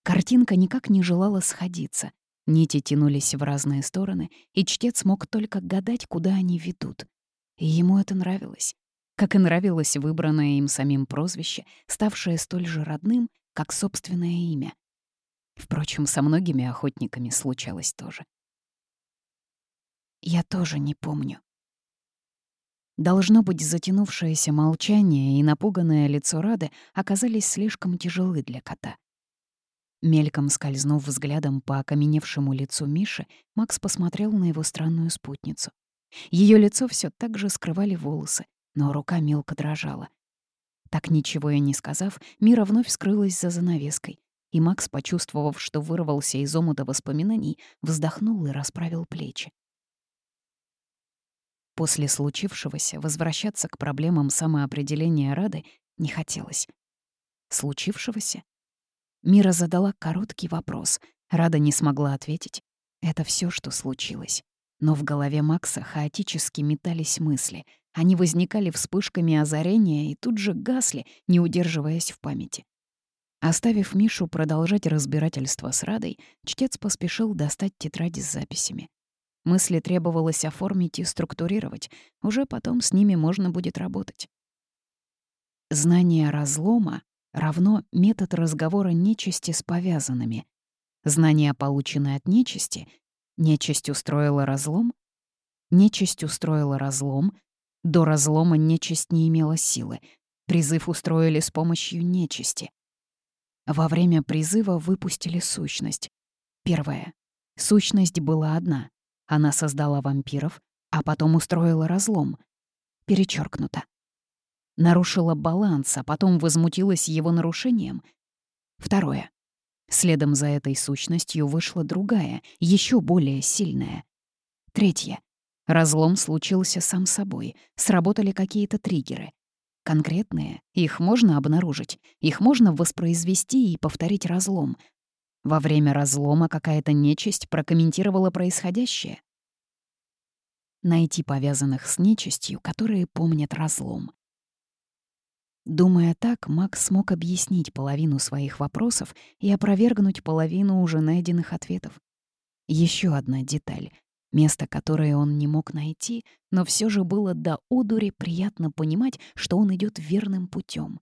Картинка никак не желала сходиться. Нити тянулись в разные стороны, и чтец мог только гадать, куда они ведут. И ему это нравилось. Как и нравилось выбранное им самим прозвище, ставшее столь же родным как собственное имя. Впрочем, со многими охотниками случалось тоже. Я тоже не помню. Должно быть, затянувшееся молчание и напуганное лицо Рады оказались слишком тяжелы для кота. Мельком скользнув взглядом по окаменевшему лицу Миши, Макс посмотрел на его странную спутницу. Ее лицо все так же скрывали волосы, но рука мелко дрожала. Так ничего и не сказав, Мира вновь скрылась за занавеской, и Макс, почувствовав, что вырвался из омута воспоминаний, вздохнул и расправил плечи. После случившегося возвращаться к проблемам самоопределения Рады не хотелось. Случившегося? Мира задала короткий вопрос. Рада не смогла ответить. Это все, что случилось. Но в голове Макса хаотически метались мысли — они возникали вспышками озарения и тут же гасли, не удерживаясь в памяти. Оставив Мишу продолжать разбирательство с Радой, чтец поспешил достать тетради с записями. Мысли требовалось оформить и структурировать, уже потом с ними можно будет работать. Знание разлома равно метод разговора нечисти с повязанными. Знание, полученное от нечисти, нечисть устроила разлом, нечисть устроила разлом, до разлома нечисть не имела силы. Призыв устроили с помощью нечисти. Во время призыва выпустили сущность. Первая. Сущность была одна. Она создала вампиров, а потом устроила разлом. Перечеркнуто. Нарушила баланс, а потом возмутилась его нарушением. Второе. Следом за этой сущностью вышла другая, еще более сильная. Третье. Разлом случился сам собой, сработали какие-то триггеры. Конкретные, их можно обнаружить, их можно воспроизвести и повторить разлом. Во время разлома какая-то нечисть прокомментировала происходящее. Найти повязанных с нечистью, которые помнят разлом. Думая так, Макс смог объяснить половину своих вопросов и опровергнуть половину уже найденных ответов. Еще одна деталь Место, которое он не мог найти, но все же было до одури приятно понимать, что он идет верным путем.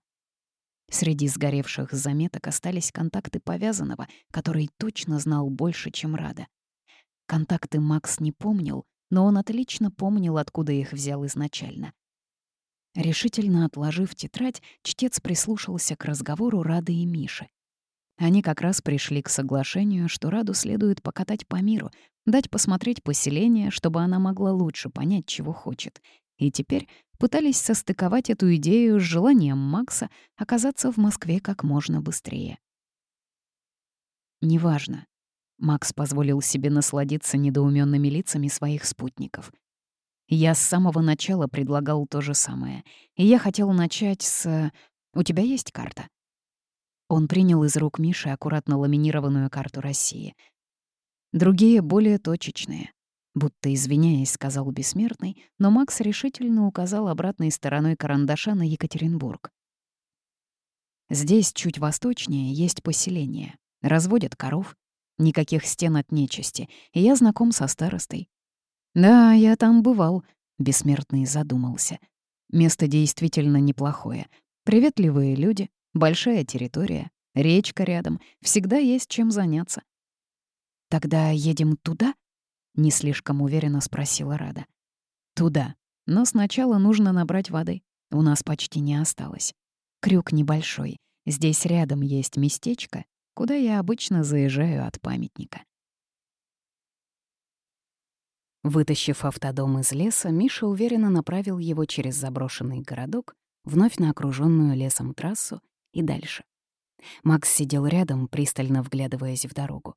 Среди сгоревших заметок остались контакты повязанного, который точно знал больше, чем Рада. Контакты Макс не помнил, но он отлично помнил, откуда их взял изначально. Решительно отложив тетрадь, чтец прислушался к разговору Рады и Миши. Они как раз пришли к соглашению, что Раду следует покатать по миру, дать посмотреть поселение, чтобы она могла лучше понять, чего хочет. И теперь пытались состыковать эту идею с желанием Макса оказаться в Москве как можно быстрее. «Неважно». Макс позволил себе насладиться недоуменными лицами своих спутников. «Я с самого начала предлагал то же самое. И я хотел начать с... У тебя есть карта?» Он принял из рук Миши аккуратно ламинированную карту России. Другие более точечные. Будто извиняясь, сказал бессмертный, но Макс решительно указал обратной стороной карандаша на Екатеринбург. Здесь, чуть восточнее, есть поселение. Разводят коров. Никаких стен от нечисти. И я знаком со старостой. «Да, я там бывал», — бессмертный задумался. Место действительно неплохое. Приветливые люди, Большая территория, речка рядом, всегда есть чем заняться. «Тогда едем туда?» — не слишком уверенно спросила Рада. «Туда. Но сначала нужно набрать воды. У нас почти не осталось. Крюк небольшой. Здесь рядом есть местечко, куда я обычно заезжаю от памятника. Вытащив автодом из леса, Миша уверенно направил его через заброшенный городок, вновь на окруженную лесом трассу и дальше. Макс сидел рядом, пристально вглядываясь в дорогу.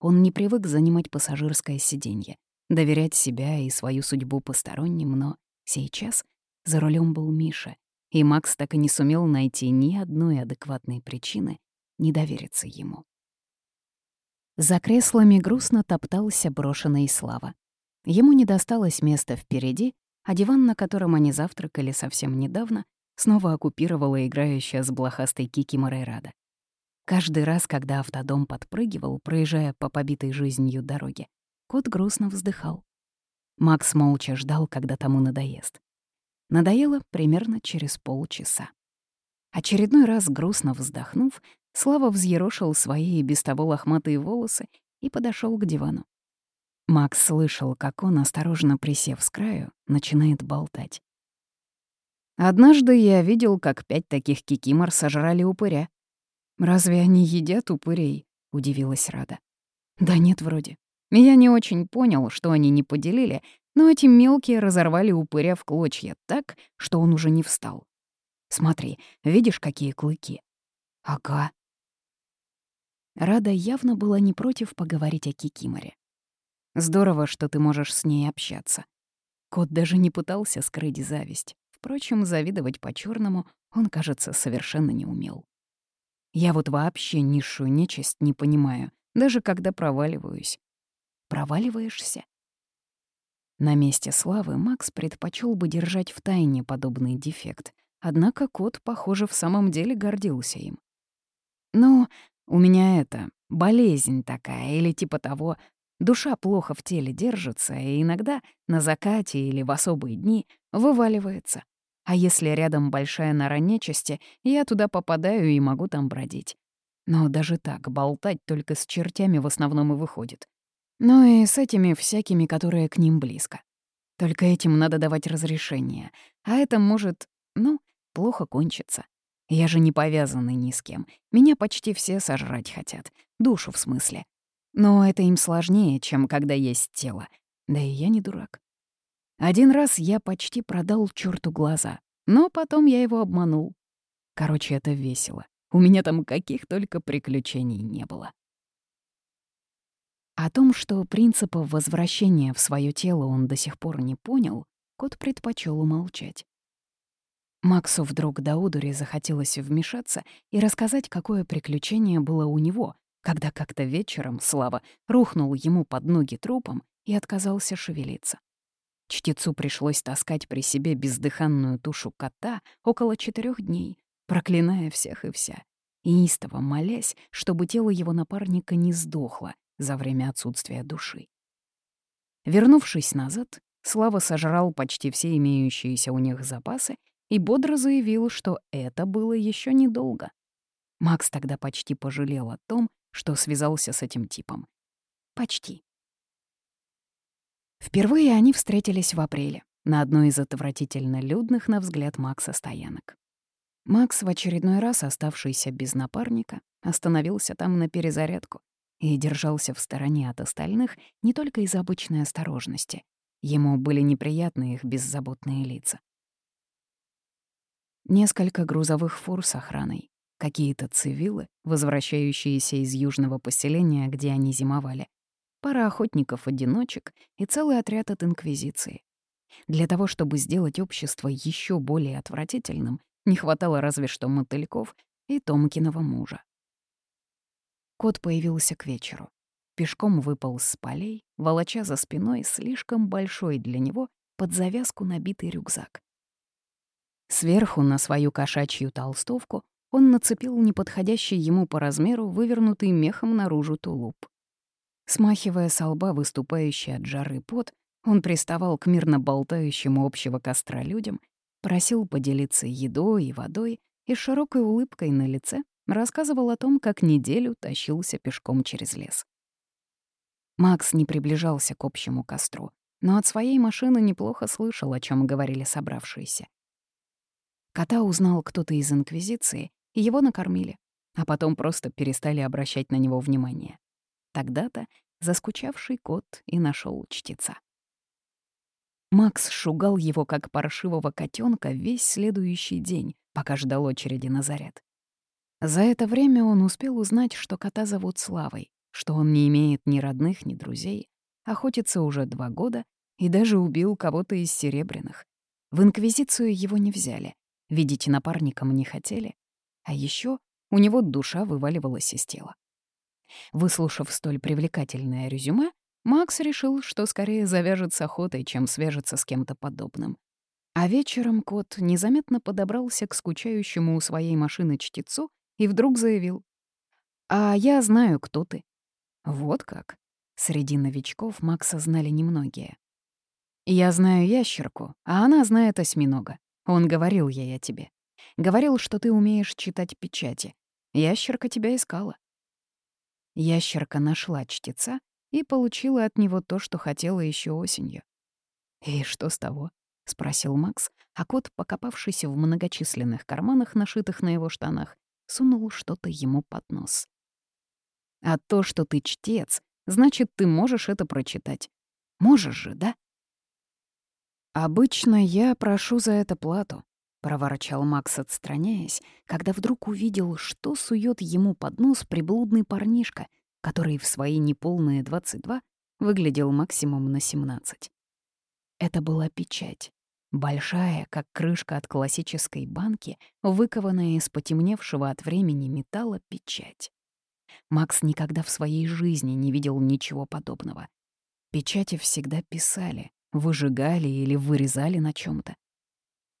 Он не привык занимать пассажирское сиденье, доверять себя и свою судьбу посторонним, но сейчас за рулем был Миша, и Макс так и не сумел найти ни одной адекватной причины не довериться ему. За креслами грустно топтался брошенный Слава. Ему не досталось места впереди, а диван, на котором они завтракали совсем недавно, снова оккупировала играющая с блохастой Кики Морейрада. Каждый раз, когда автодом подпрыгивал, проезжая по побитой жизнью дороге, кот грустно вздыхал. Макс молча ждал, когда тому надоест. Надоело примерно через полчаса. Очередной раз грустно вздохнув, Слава взъерошил свои и без того лохматые волосы и подошел к дивану. Макс слышал, как он, осторожно присев с краю, начинает болтать. «Однажды я видел, как пять таких кикимор сожрали упыря. Разве они едят упырей?» — удивилась Рада. «Да нет, вроде. Я не очень понял, что они не поделили, но эти мелкие разорвали упыря в клочья так, что он уже не встал. Смотри, видишь, какие клыки? Ага. Рада явно была не против поговорить о Кикиморе. Здорово, что ты можешь с ней общаться. Кот даже не пытался скрыть зависть. Впрочем, завидовать по-черному он, кажется, совершенно не умел. Я вот вообще низшую нечисть не понимаю, даже когда проваливаюсь. Проваливаешься? На месте Славы Макс предпочел бы держать в тайне подобный дефект, однако кот, похоже, в самом деле гордился им. «Ну, у меня это, болезнь такая, или типа того, душа плохо в теле держится, и иногда на закате или в особые дни вываливается. А если рядом большая нора нечисти, я туда попадаю и могу там бродить. Но даже так болтать только с чертями в основном и выходит. Ну и с этими всякими, которые к ним близко. Только этим надо давать разрешение, а это может, ну, плохо кончиться. Я же не повязанный ни с кем. Меня почти все сожрать хотят. Душу в смысле. Но это им сложнее, чем когда есть тело. Да и я не дурак. Один раз я почти продал черту глаза, но потом я его обманул. Короче, это весело. У меня там каких только приключений не было. О том, что принципа возвращения в свое тело он до сих пор не понял, кот предпочел умолчать. Максу вдруг до удури захотелось вмешаться и рассказать, какое приключение было у него, когда как-то вечером Слава рухнул ему под ноги трупом и отказался шевелиться. Чтецу пришлось таскать при себе бездыханную тушу кота около четырех дней, проклиная всех и вся, и истово молясь, чтобы тело его напарника не сдохло, за время отсутствия души. Вернувшись назад, Слава сожрал почти все имеющиеся у них запасы и бодро заявил, что это было еще недолго. Макс тогда почти пожалел о том, что связался с этим типом. Почти. Впервые они встретились в апреле, на одной из отвратительно людных, на взгляд Макса, стоянок. Макс, в очередной раз оставшийся без напарника, остановился там на перезарядку и держался в стороне от остальных не только из обычной осторожности. Ему были неприятны их беззаботные лица. Несколько грузовых фур с охраной, какие-то цивилы, возвращающиеся из южного поселения, где они зимовали, пара охотников-одиночек и целый отряд от Инквизиции. Для того, чтобы сделать общество еще более отвратительным, не хватало разве что мотыльков и Томкиного мужа. Кот появился к вечеру. Пешком выпал с полей, волоча за спиной слишком большой для него под завязку набитый рюкзак. Сверху на свою кошачью толстовку он нацепил неподходящий ему по размеру вывернутый мехом наружу тулуп. Смахивая со лба выступающий от жары пот, он приставал к мирно болтающему общего костра людям, просил поделиться едой и водой и с широкой улыбкой на лице рассказывал о том, как неделю тащился пешком через лес. Макс не приближался к общему костру, но от своей машины неплохо слышал, о чем говорили собравшиеся. Кота узнал кто-то из Инквизиции, и его накормили, а потом просто перестали обращать на него внимание. Тогда-то заскучавший кот и нашел чтеца. Макс шугал его как паршивого котенка весь следующий день, пока ждал очереди на заряд. За это время он успел узнать, что кота зовут Славой, что он не имеет ни родных, ни друзей, охотится уже два года и даже убил кого-то из серебряных. В Инквизицию его не взяли, видеть напарником не хотели, а еще у него душа вываливалась из тела. Выслушав столь привлекательное резюме, Макс решил, что скорее завяжет с охотой, чем свяжется с кем-то подобным. А вечером кот незаметно подобрался к скучающему у своей машины чтецу и вдруг заявил. «А я знаю, кто ты». Вот как. Среди новичков Макса знали немногие. «Я знаю ящерку, а она знает осьминога. Он говорил ей о тебе. Говорил, что ты умеешь читать печати. Ящерка тебя искала». Ящерка нашла чтеца и получила от него то, что хотела еще осенью. «И что с того?» — спросил Макс, а кот, покопавшийся в многочисленных карманах, нашитых на его штанах, сунул что-то ему под нос. «А то, что ты чтец, значит, ты можешь это прочитать. Можешь же, да?» «Обычно я прошу за это плату», — проворчал Макс, отстраняясь, когда вдруг увидел, что сует ему под нос приблудный парнишка, который в свои неполные 22 выглядел максимум на 17. Это была печать. Большая, как крышка от классической банки, выкованная из потемневшего от времени металла печать. Макс никогда в своей жизни не видел ничего подобного. Печати всегда писали, выжигали или вырезали на чем то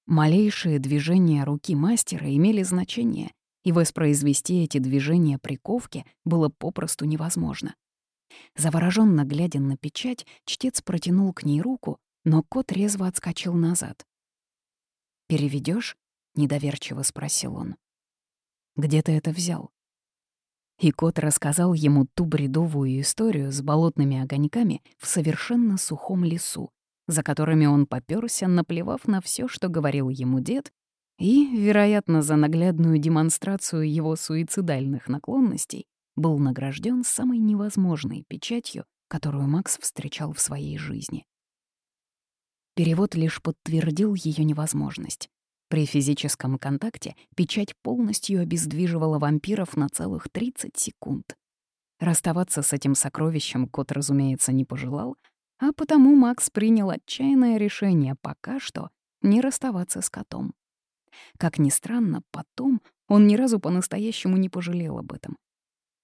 Малейшие движения руки мастера имели значение, и воспроизвести эти движения при ковке было попросту невозможно. Заворожённо глядя на печать, чтец протянул к ней руку, но кот резво отскочил назад. Переведешь? недоверчиво спросил он. «Где ты это взял?» И кот рассказал ему ту бредовую историю с болотными огоньками в совершенно сухом лесу, за которыми он попёрся, наплевав на все, что говорил ему дед, и, вероятно, за наглядную демонстрацию его суицидальных наклонностей, был награжден самой невозможной печатью, которую Макс встречал в своей жизни. Перевод лишь подтвердил ее невозможность. При физическом контакте печать полностью обездвиживала вампиров на целых 30 секунд. Расставаться с этим сокровищем кот, разумеется, не пожелал, а потому Макс принял отчаянное решение пока что не расставаться с котом. Как ни странно, потом он ни разу по-настоящему не пожалел об этом.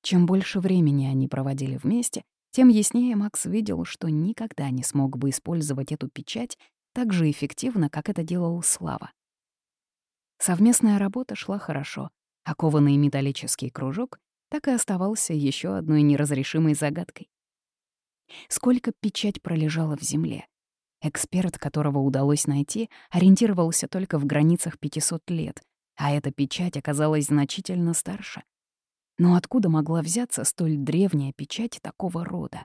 Чем больше времени они проводили вместе, тем яснее Макс видел, что никогда не смог бы использовать эту печать так же эффективно, как это делал Слава. Совместная работа шла хорошо, а кованый металлический кружок так и оставался еще одной неразрешимой загадкой. Сколько печать пролежала в земле? Эксперт, которого удалось найти, ориентировался только в границах 500 лет, а эта печать оказалась значительно старше. Но откуда могла взяться столь древняя печать такого рода?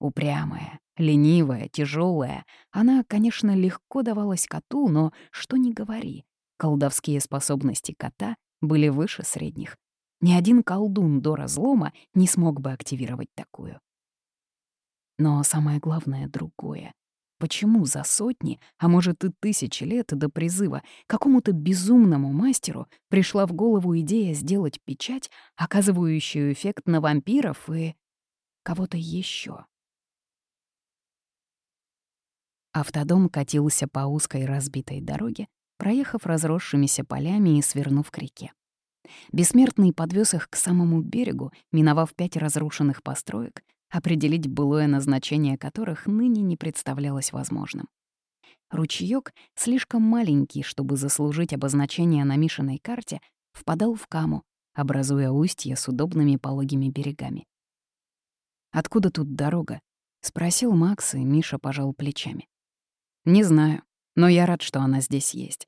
Упрямая, ленивая, тяжелая, она, конечно, легко давалась коту, но что ни говори, колдовские способности кота были выше средних. Ни один колдун до разлома не смог бы активировать такую. Но самое главное — другое. Почему за сотни, а может и тысячи лет до призыва какому-то безумному мастеру пришла в голову идея сделать печать, оказывающую эффект на вампиров и кого-то еще? Автодом катился по узкой разбитой дороге, проехав разросшимися полями и свернув к реке. Бессмертный подвез их к самому берегу, миновав пять разрушенных построек, определить былое назначение которых ныне не представлялось возможным. Ручеёк, слишком маленький, чтобы заслужить обозначение на Мишиной карте, впадал в Каму, образуя устье с удобными пологими берегами. «Откуда тут дорога?» — спросил Макс, и Миша пожал плечами. «Не знаю, но я рад, что она здесь есть.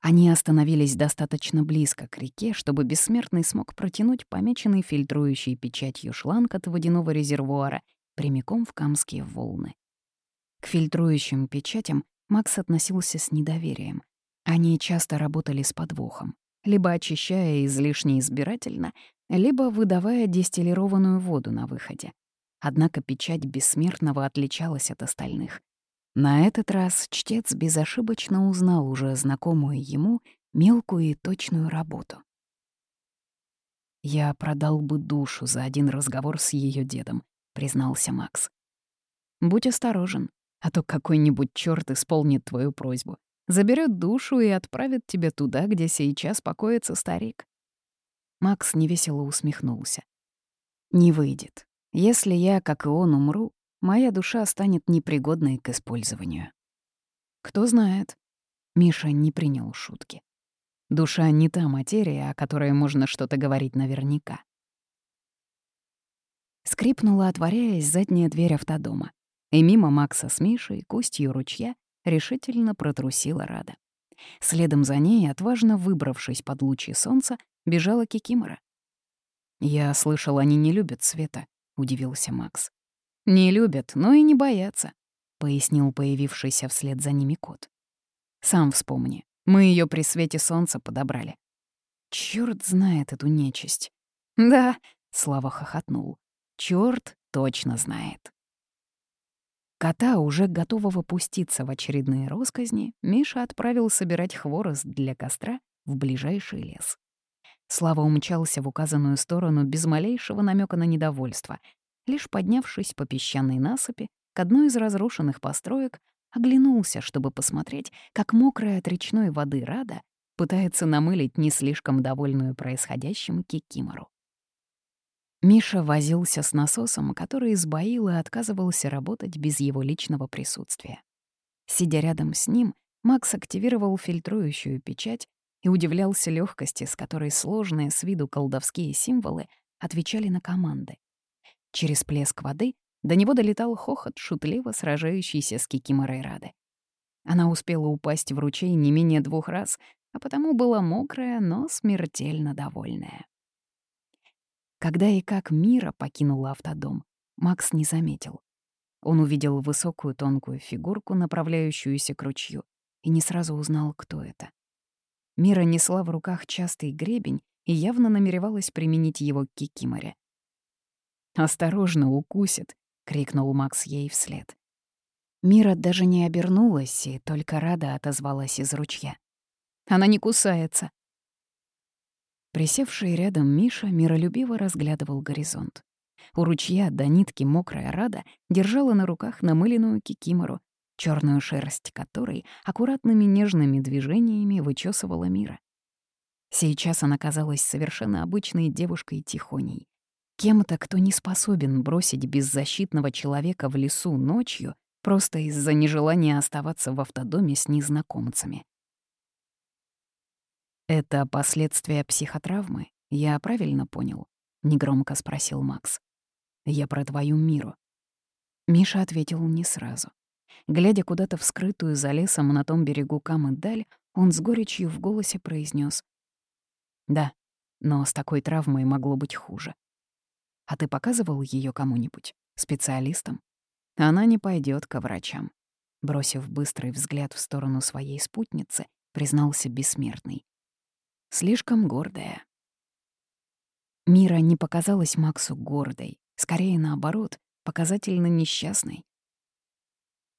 Они остановились достаточно близко к реке, чтобы бессмертный смог протянуть помеченный фильтрующей печатью шланг от водяного резервуара прямиком в камские волны. К фильтрующим печатям Макс относился с недоверием. Они часто работали с подвохом, либо очищая излишне избирательно, либо выдавая дистиллированную воду на выходе. Однако печать бессмертного отличалась от остальных. На этот раз чтец безошибочно узнал уже знакомую ему мелкую и точную работу. «Я продал бы душу за один разговор с ее дедом», — признался Макс. «Будь осторожен, а то какой-нибудь черт исполнит твою просьбу, заберет душу и отправит тебя туда, где сейчас покоится старик». Макс невесело усмехнулся. «Не выйдет. Если я, как и он, умру, моя душа станет непригодной к использованию». «Кто знает?» Миша не принял шутки. Душа не та материя, о которой можно что-то говорить наверняка. Скрипнула, отворяясь, задняя дверь автодома. И мимо Макса с Мишей, к устью ручья, решительно протрусила Рада. Следом за ней, отважно выбравшись под лучи солнца, бежала Кикимора. «Я слышал, они не любят света», — удивился Макс. «Не любят, но и не боятся», — пояснил появившийся вслед за ними кот. «Сам вспомни, мы ее при свете солнца подобрали. Черт знает эту нечисть. Да, Слава хохотнул. Черт точно знает. Кота, уже готового пуститься в очередные росказни, Миша отправил собирать хворост для костра в ближайший лес. Слава умчался в указанную сторону без малейшего намека на недовольство. Лишь поднявшись по песчаной насыпи к одной из разрушенных построек, оглянулся, чтобы посмотреть, как мокрая от речной воды Рада пытается намылить не слишком довольную происходящим Кикимору. Миша возился с насосом, который избоил и отказывался работать без его личного присутствия. Сидя рядом с ним, Макс активировал фильтрующую печать и удивлялся легкости, с которой сложные с виду колдовские символы отвечали на команды. Через плеск воды до него долетал хохот, шутливо сражающийся с Кикиморой Рады. Она успела упасть в ручей не менее двух раз, а потому была мокрая, но смертельно довольная. Когда и как Мира покинула автодом, Макс не заметил. Он увидел высокую тонкую фигурку, направляющуюся к ручью, и не сразу узнал, кто это. Мира несла в руках частый гребень и явно намеревалась применить его к Кикиморе. «Осторожно, укусит», — крикнул Макс ей вслед. Мира даже не обернулась и только рада отозвалась из ручья. «Она не кусается». Присевший рядом Миша миролюбиво разглядывал горизонт. У ручья до нитки мокрая рада держала на руках намыленную кикимору, черную шерсть которой аккуратными нежными движениями вычесывала мира. Сейчас она казалась совершенно обычной девушкой тихоней, Кем-то, кто не способен бросить беззащитного человека в лесу ночью просто из-за нежелания оставаться в автодоме с незнакомцами. «Это последствия психотравмы, я правильно понял?» — негромко спросил Макс. «Я про твою миру». Миша ответил не сразу. Глядя куда-то в скрытую за лесом на том берегу Камы даль, он с горечью в голосе произнес: «Да, но с такой травмой могло быть хуже. А ты показывал ее кому-нибудь? Специалистам? Она не пойдет к врачам. Бросив быстрый взгляд в сторону своей спутницы, признался бессмертный. Слишком гордая. Мира не показалась Максу гордой, скорее наоборот, показательно несчастной.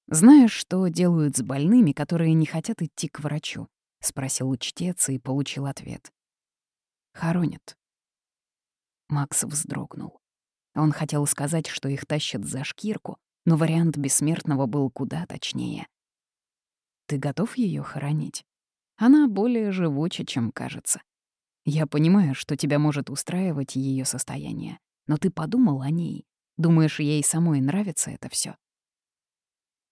«Знаешь, что делают с больными, которые не хотят идти к врачу?» — спросил учтец и получил ответ. «Хоронят. Макс вздрогнул. Он хотел сказать, что их тащат за шкирку, но вариант бессмертного был куда точнее. «Ты готов ее хоронить? Она более живуча, чем кажется. Я понимаю, что тебя может устраивать ее состояние, но ты подумал о ней. Думаешь, ей самой нравится это все?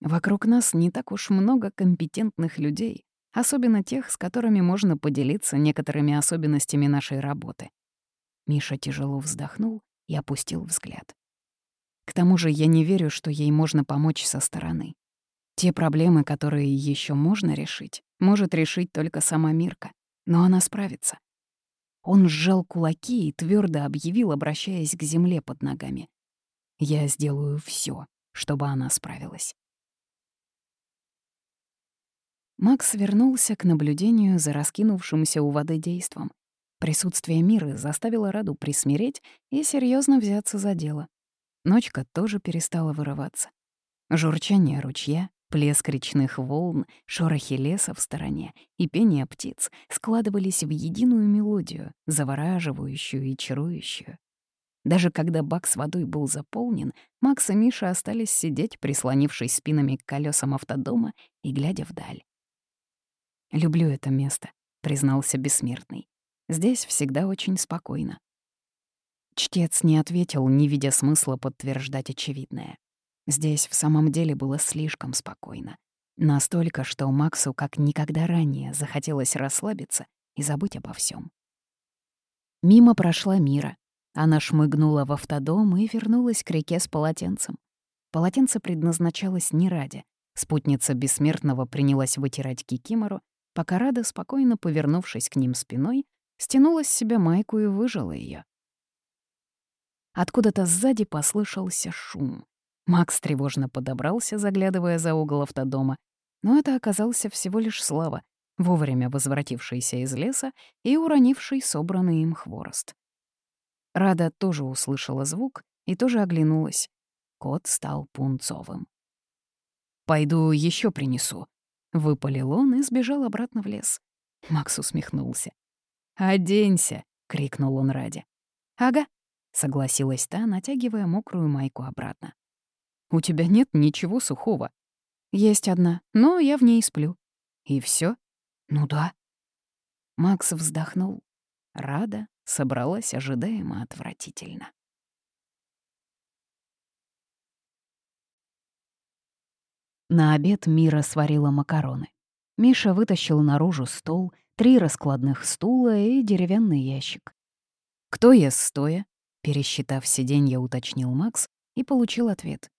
Вокруг нас не так уж много компетентных людей, особенно тех, с которыми можно поделиться некоторыми особенностями нашей работы. Миша тяжело вздохнул и опустил взгляд. К тому же я не верю, что ей можно помочь со стороны. Те проблемы, которые еще можно решить, может решить только сама Мирка, но она справится. Он сжал кулаки и твердо объявил, обращаясь к земле под ногами. «Я сделаю все, чтобы она справилась». Макс вернулся к наблюдению за раскинувшимся у воды действом. Присутствие Миры заставило Раду присмиреть и серьезно взяться за дело. Ночка тоже перестала вырываться. Журчание ручья, Плеск речных волн, шорохи леса в стороне и пение птиц складывались в единую мелодию, завораживающую и чарующую. Даже когда бак с водой был заполнен, Макс и Миша остались сидеть, прислонившись спинами к колесам автодома и глядя вдаль. «Люблю это место», — признался бессмертный. «Здесь всегда очень спокойно». Чтец не ответил, не видя смысла подтверждать очевидное. Здесь в самом деле было слишком спокойно. Настолько, что Максу как никогда ранее захотелось расслабиться и забыть обо всем. Мимо прошла Мира. Она шмыгнула в автодом и вернулась к реке с полотенцем. Полотенце предназначалось не ради. Спутница бессмертного принялась вытирать кикимору, пока Рада, спокойно повернувшись к ним спиной, стянула с себя майку и выжила ее. Откуда-то сзади послышался шум. Макс тревожно подобрался, заглядывая за угол автодома, но это оказался всего лишь Слава, вовремя возвратившийся из леса и уронивший собранный им хворост. Рада тоже услышала звук и тоже оглянулась. Кот стал пунцовым. «Пойду еще принесу», — выпалил он и сбежал обратно в лес. Макс усмехнулся. «Оденься!» — крикнул он Раде. «Ага», — согласилась та, натягивая мокрую майку обратно. У тебя нет ничего сухого. Есть одна, но я в ней сплю. И все? Ну да. Макс вздохнул. Рада собралась ожидаемо отвратительно. На обед Мира сварила макароны. Миша вытащил наружу стол, три раскладных стула и деревянный ящик. «Кто ест стоя?» — пересчитав сиденья, уточнил Макс и получил ответ.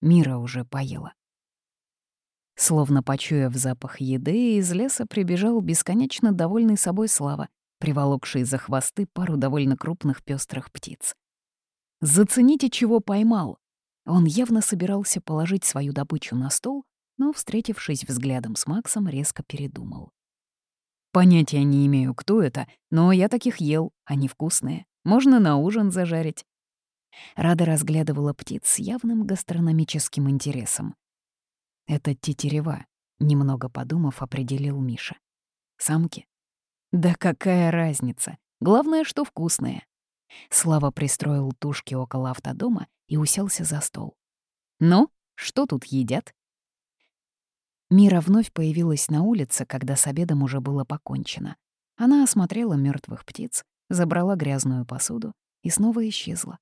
Мира уже поела. Словно почуяв запах еды, из леса прибежал бесконечно довольный собой Слава, приволокший за хвосты пару довольно крупных пестрых птиц. «Зацените, чего поймал!» Он явно собирался положить свою добычу на стол, но, встретившись взглядом с Максом, резко передумал. «Понятия не имею, кто это, но я таких ел, они вкусные. Можно на ужин зажарить. Рада разглядывала птиц с явным гастрономическим интересом. «Это тетерева», — немного подумав, определил Миша. «Самки?» «Да какая разница? Главное, что вкусные». Слава пристроил тушки около автодома и уселся за стол. «Ну, что тут едят?» Мира вновь появилась на улице, когда с обедом уже было покончено. Она осмотрела мертвых птиц, забрала грязную посуду и снова исчезла.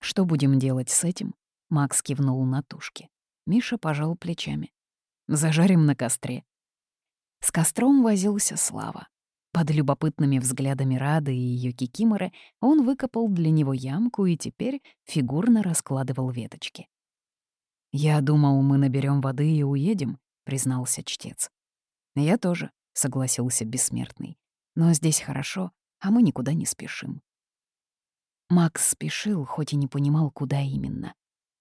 «Что будем делать с этим?» Макс кивнул на тушки. Миша пожал плечами. «Зажарим на костре». С костром возился Слава. Под любопытными взглядами Рады и ее кикиморы он выкопал для него ямку и теперь фигурно раскладывал веточки. «Я думал, мы наберем воды и уедем», — признался чтец. «Я тоже», — согласился бессмертный. «Но здесь хорошо, а мы никуда не спешим. Макс спешил, хоть и не понимал, куда именно.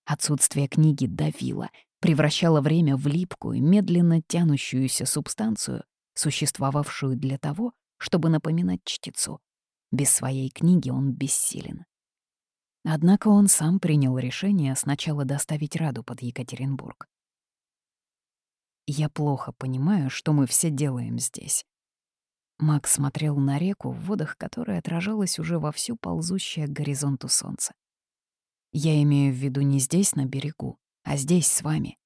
Отсутствие книги давило, превращало время в липкую, медленно тянущуюся субстанцию, существовавшую для того, чтобы напоминать чтецу. Без своей книги он бессилен. Однако он сам принял решение сначала доставить Раду под Екатеринбург. «Я плохо понимаю, что мы все делаем здесь», Макс смотрел на реку, в водах которой отражалось уже вовсю ползущее к горизонту солнце. «Я имею в виду не здесь, на берегу, а здесь с вами.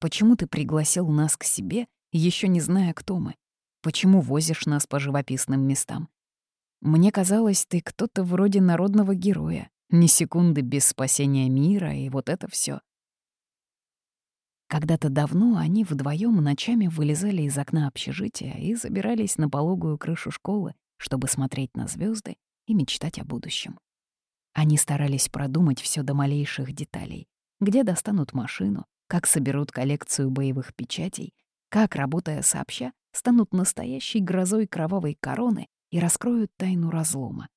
Почему ты пригласил нас к себе, еще не зная, кто мы? Почему возишь нас по живописным местам? Мне казалось, ты кто-то вроде народного героя, ни секунды без спасения мира, и вот это все. Когда-то давно они вдвоем ночами вылезали из окна общежития и забирались на пологую крышу школы, чтобы смотреть на звезды и мечтать о будущем. Они старались продумать все до малейших деталей. Где достанут машину, как соберут коллекцию боевых печатей, как, работая сообща, станут настоящей грозой кровавой короны и раскроют тайну разлома.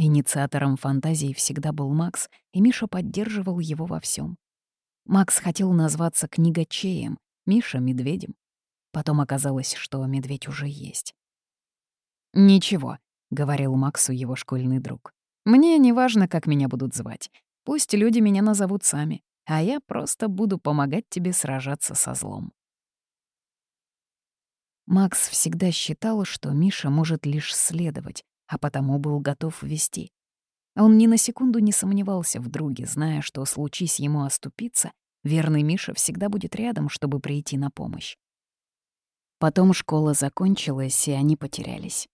Инициатором фантазии всегда был Макс, и Миша поддерживал его во всем. Макс хотел назваться книгачеем, Миша — медведем. Потом оказалось, что медведь уже есть. «Ничего», — говорил Максу его школьный друг. «Мне не важно, как меня будут звать. Пусть люди меня назовут сами. а я просто буду помогать тебе сражаться со злом. Макс всегда считал, что Миша может лишь следовать, а потому был готов вести. Он ни на секунду не сомневался в друге, зная, что, случись ему оступиться, верный Миша всегда будет рядом, чтобы прийти на помощь. Потом школа закончилась, и они потерялись.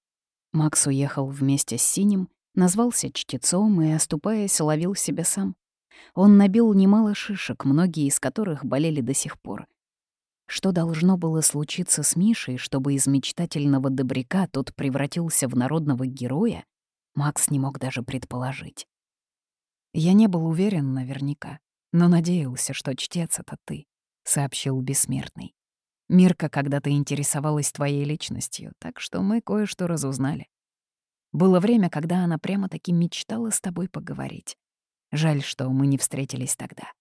Макс уехал вместе с Синим, назвался чтецом и, оступаясь, ловил себя сам. Он набил немало шишек, многие из которых болели до сих пор. Что должно было случиться с Мишей, чтобы из мечтательного добряка тот превратился в народного героя, Макс не мог даже предположить. «Я не был уверен наверняка, но надеялся, что чтец — это ты», — сообщил Бессмертный. «Мирка когда-то интересовалась твоей личностью, так что мы кое-что разузнали. Было время, когда она прямо-таки мечтала с тобой поговорить. Жаль, что мы не встретились тогда.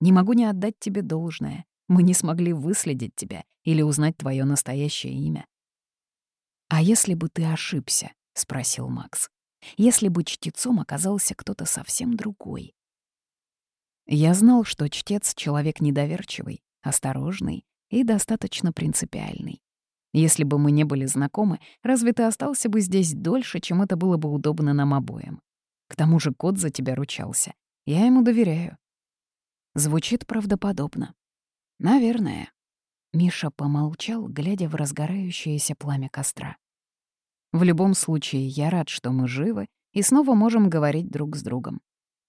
Не могу не отдать тебе должное. Мы не смогли выследить тебя или узнать твое настоящее имя. «А если бы ты ошибся?» — спросил Макс. «Если бы чтецом оказался кто-то совсем другой?» Я знал, что чтец — человек недоверчивый, осторожный и достаточно принципиальный. Если бы мы не были знакомы, разве ты остался бы здесь дольше, чем это было бы удобно нам обоим? К тому же кот за тебя ручался. Я ему доверяю. Звучит правдоподобно. Наверное. Миша помолчал, глядя в разгорающееся пламя костра. В любом случае, я рад, что мы живы и снова можем говорить друг с другом.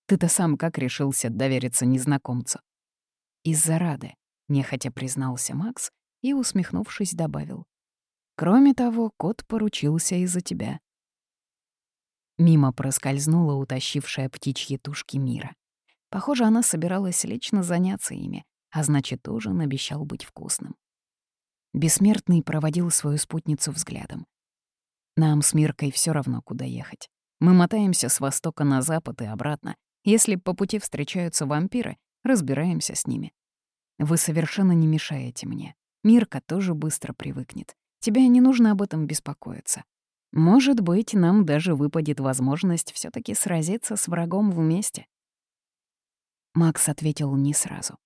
Ты-то сам как решился довериться незнакомцу? Из-за Рады, нехотя признался Макс и, усмехнувшись, добавил. Кроме того, кот поручился из-за тебя. Мимо проскользнула утащившая птичьи тушки мира. Похоже, она собиралась лично заняться ими, а значит, ужин обещал быть вкусным. Бессмертный проводил свою спутницу взглядом. Нам с Миркой все равно, куда ехать. Мы мотаемся с востока на запад и обратно. Если по пути встречаются вампиры, разбираемся с ними. Вы совершенно не мешаете мне. Мирка тоже быстро привыкнет. Тебе не нужно об этом беспокоиться. Может быть, нам даже выпадет возможность все таки сразиться с врагом вместе. Макс ответил не сразу.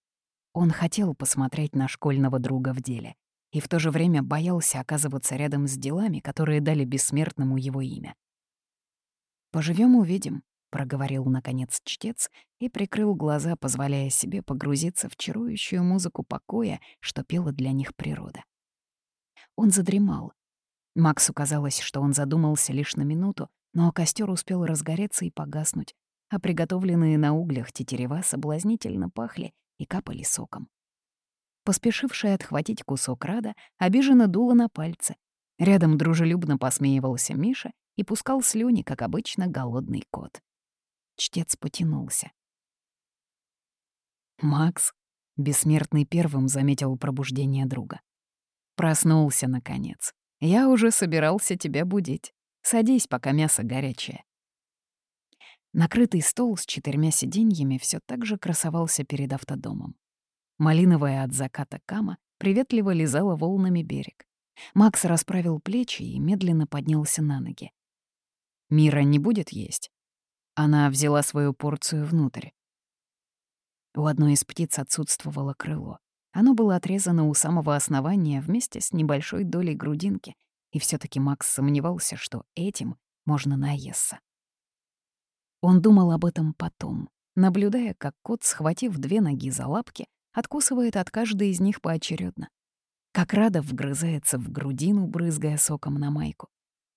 Он хотел посмотреть на школьного друга в деле и в то же время боялся оказываться рядом с делами, которые дали бессмертному его имя. Поживем, увидим», — проговорил, наконец, чтец и прикрыл глаза, позволяя себе погрузиться в чарующую музыку покоя, что пела для них природа. Он задремал. Максу казалось, что он задумался лишь на минуту, но костер успел разгореться и погаснуть, а приготовленные на углях тетерева соблазнительно пахли и капали соком. Поспешившая отхватить кусок рада, обиженно дула на пальцы. Рядом дружелюбно посмеивался Миша и пускал слюни, как обычно, голодный кот. Чтец потянулся. «Макс», — бессмертный первым заметил пробуждение друга. «Проснулся, наконец. Я уже собирался тебя будить. Садись, пока мясо горячее». Накрытый стол с четырьмя сиденьями все так же красовался перед автодомом. Малиновая от заката кама приветливо лизала волнами берег. Макс расправил плечи и медленно поднялся на ноги. «Мира не будет есть?» Она взяла свою порцию внутрь. У одной из птиц отсутствовало крыло. Оно было отрезано у самого основания вместе с небольшой долей грудинки, и все таки Макс сомневался, что этим можно наесться. Он думал об этом потом, наблюдая, как кот, схватив две ноги за лапки, откусывает от каждой из них поочередно. Как Рада вгрызается в грудину, брызгая соком на майку.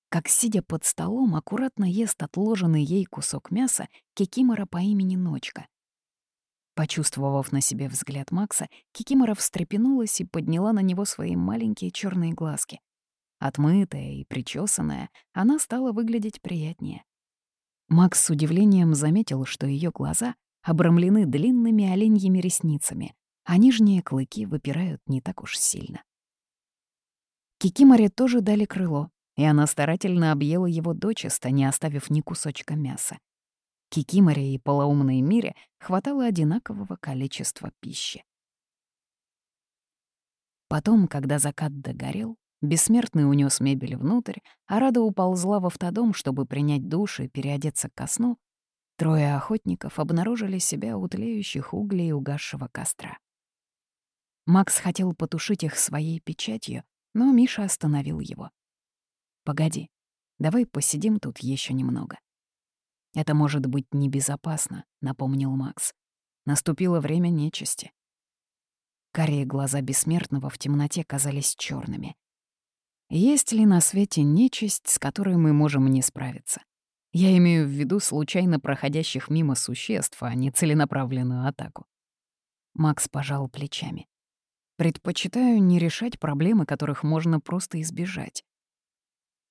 Как, сидя под столом, аккуратно ест отложенный ей кусок мяса кикимора по имени Ночка. Почувствовав на себе взгляд Макса, Кикимора встрепенулась и подняла на него свои маленькие черные глазки. Отмытая и причесанная, она стала выглядеть приятнее. Макс с удивлением заметил, что ее глаза обрамлены длинными оленьими ресницами, а нижние клыки выпирают не так уж сильно. Кикиморе тоже дали крыло, и она старательно объела его дочисто, не оставив ни кусочка мяса. Кикиморе и полоумной мире хватало одинакового количества пищи. Потом, когда закат догорел, Бессмертный унес мебель внутрь, а Рада уползла в автодом, чтобы принять душ и переодеться ко сну. Трое охотников обнаружили себя у тлеющих углей угасшего костра. Макс хотел потушить их своей печатью, но Миша остановил его. «Погоди, давай посидим тут еще немного». «Это может быть небезопасно», — напомнил Макс. «Наступило время нечисти». Карие глаза бессмертного в темноте казались черными. Есть ли на свете нечисть, с которой мы можем не справиться? Я имею в виду случайно проходящих мимо существ, а не целенаправленную атаку. Макс пожал плечами. Предпочитаю не решать проблемы, которых можно просто избежать.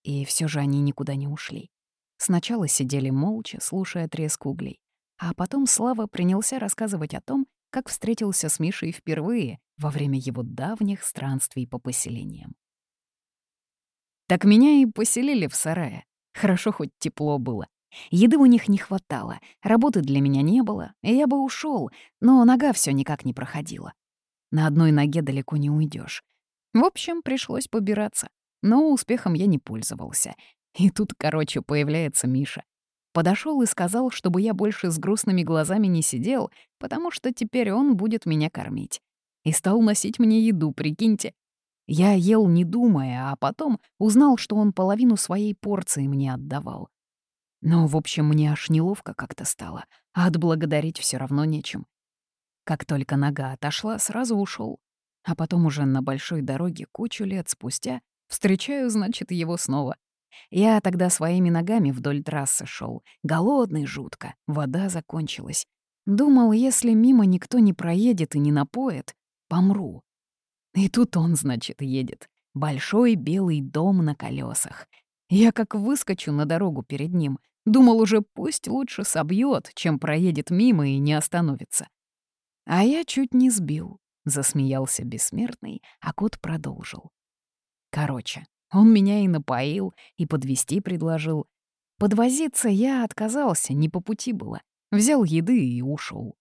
И все же они никуда не ушли. Сначала сидели молча, слушая треск углей. А потом Слава принялся рассказывать о том, как встретился с Мишей впервые во время его давних странствий по поселениям. Так меня и поселили в сарае. Хорошо, хоть тепло было. Еды у них не хватало, работы для меня не было, и я бы ушел, но нога все никак не проходила. На одной ноге далеко не уйдешь. В общем, пришлось побираться, но успехом я не пользовался. И тут, короче, появляется Миша. Подошел и сказал, чтобы я больше с грустными глазами не сидел, потому что теперь он будет меня кормить. И стал носить мне еду, прикиньте. Я ел не думая, а потом узнал, что он половину своей порции мне отдавал. Но, в общем, мне аж неловко как-то стало, а отблагодарить все равно нечем. Как только нога отошла, сразу ушел. А потом уже на большой дороге кучу лет спустя встречаю, значит, его снова. Я тогда своими ногами вдоль трассы шел, голодный жутко, вода закончилась. Думал, если мимо никто не проедет и не напоит, помру. И тут он, значит, едет. Большой белый дом на колесах. Я как выскочу на дорогу перед ним. Думал уже, пусть лучше собьет, чем проедет мимо и не остановится. А я чуть не сбил. Засмеялся бессмертный, а кот продолжил. Короче, он меня и напоил, и подвести предложил. Подвозиться я отказался, не по пути было. Взял еды и ушел.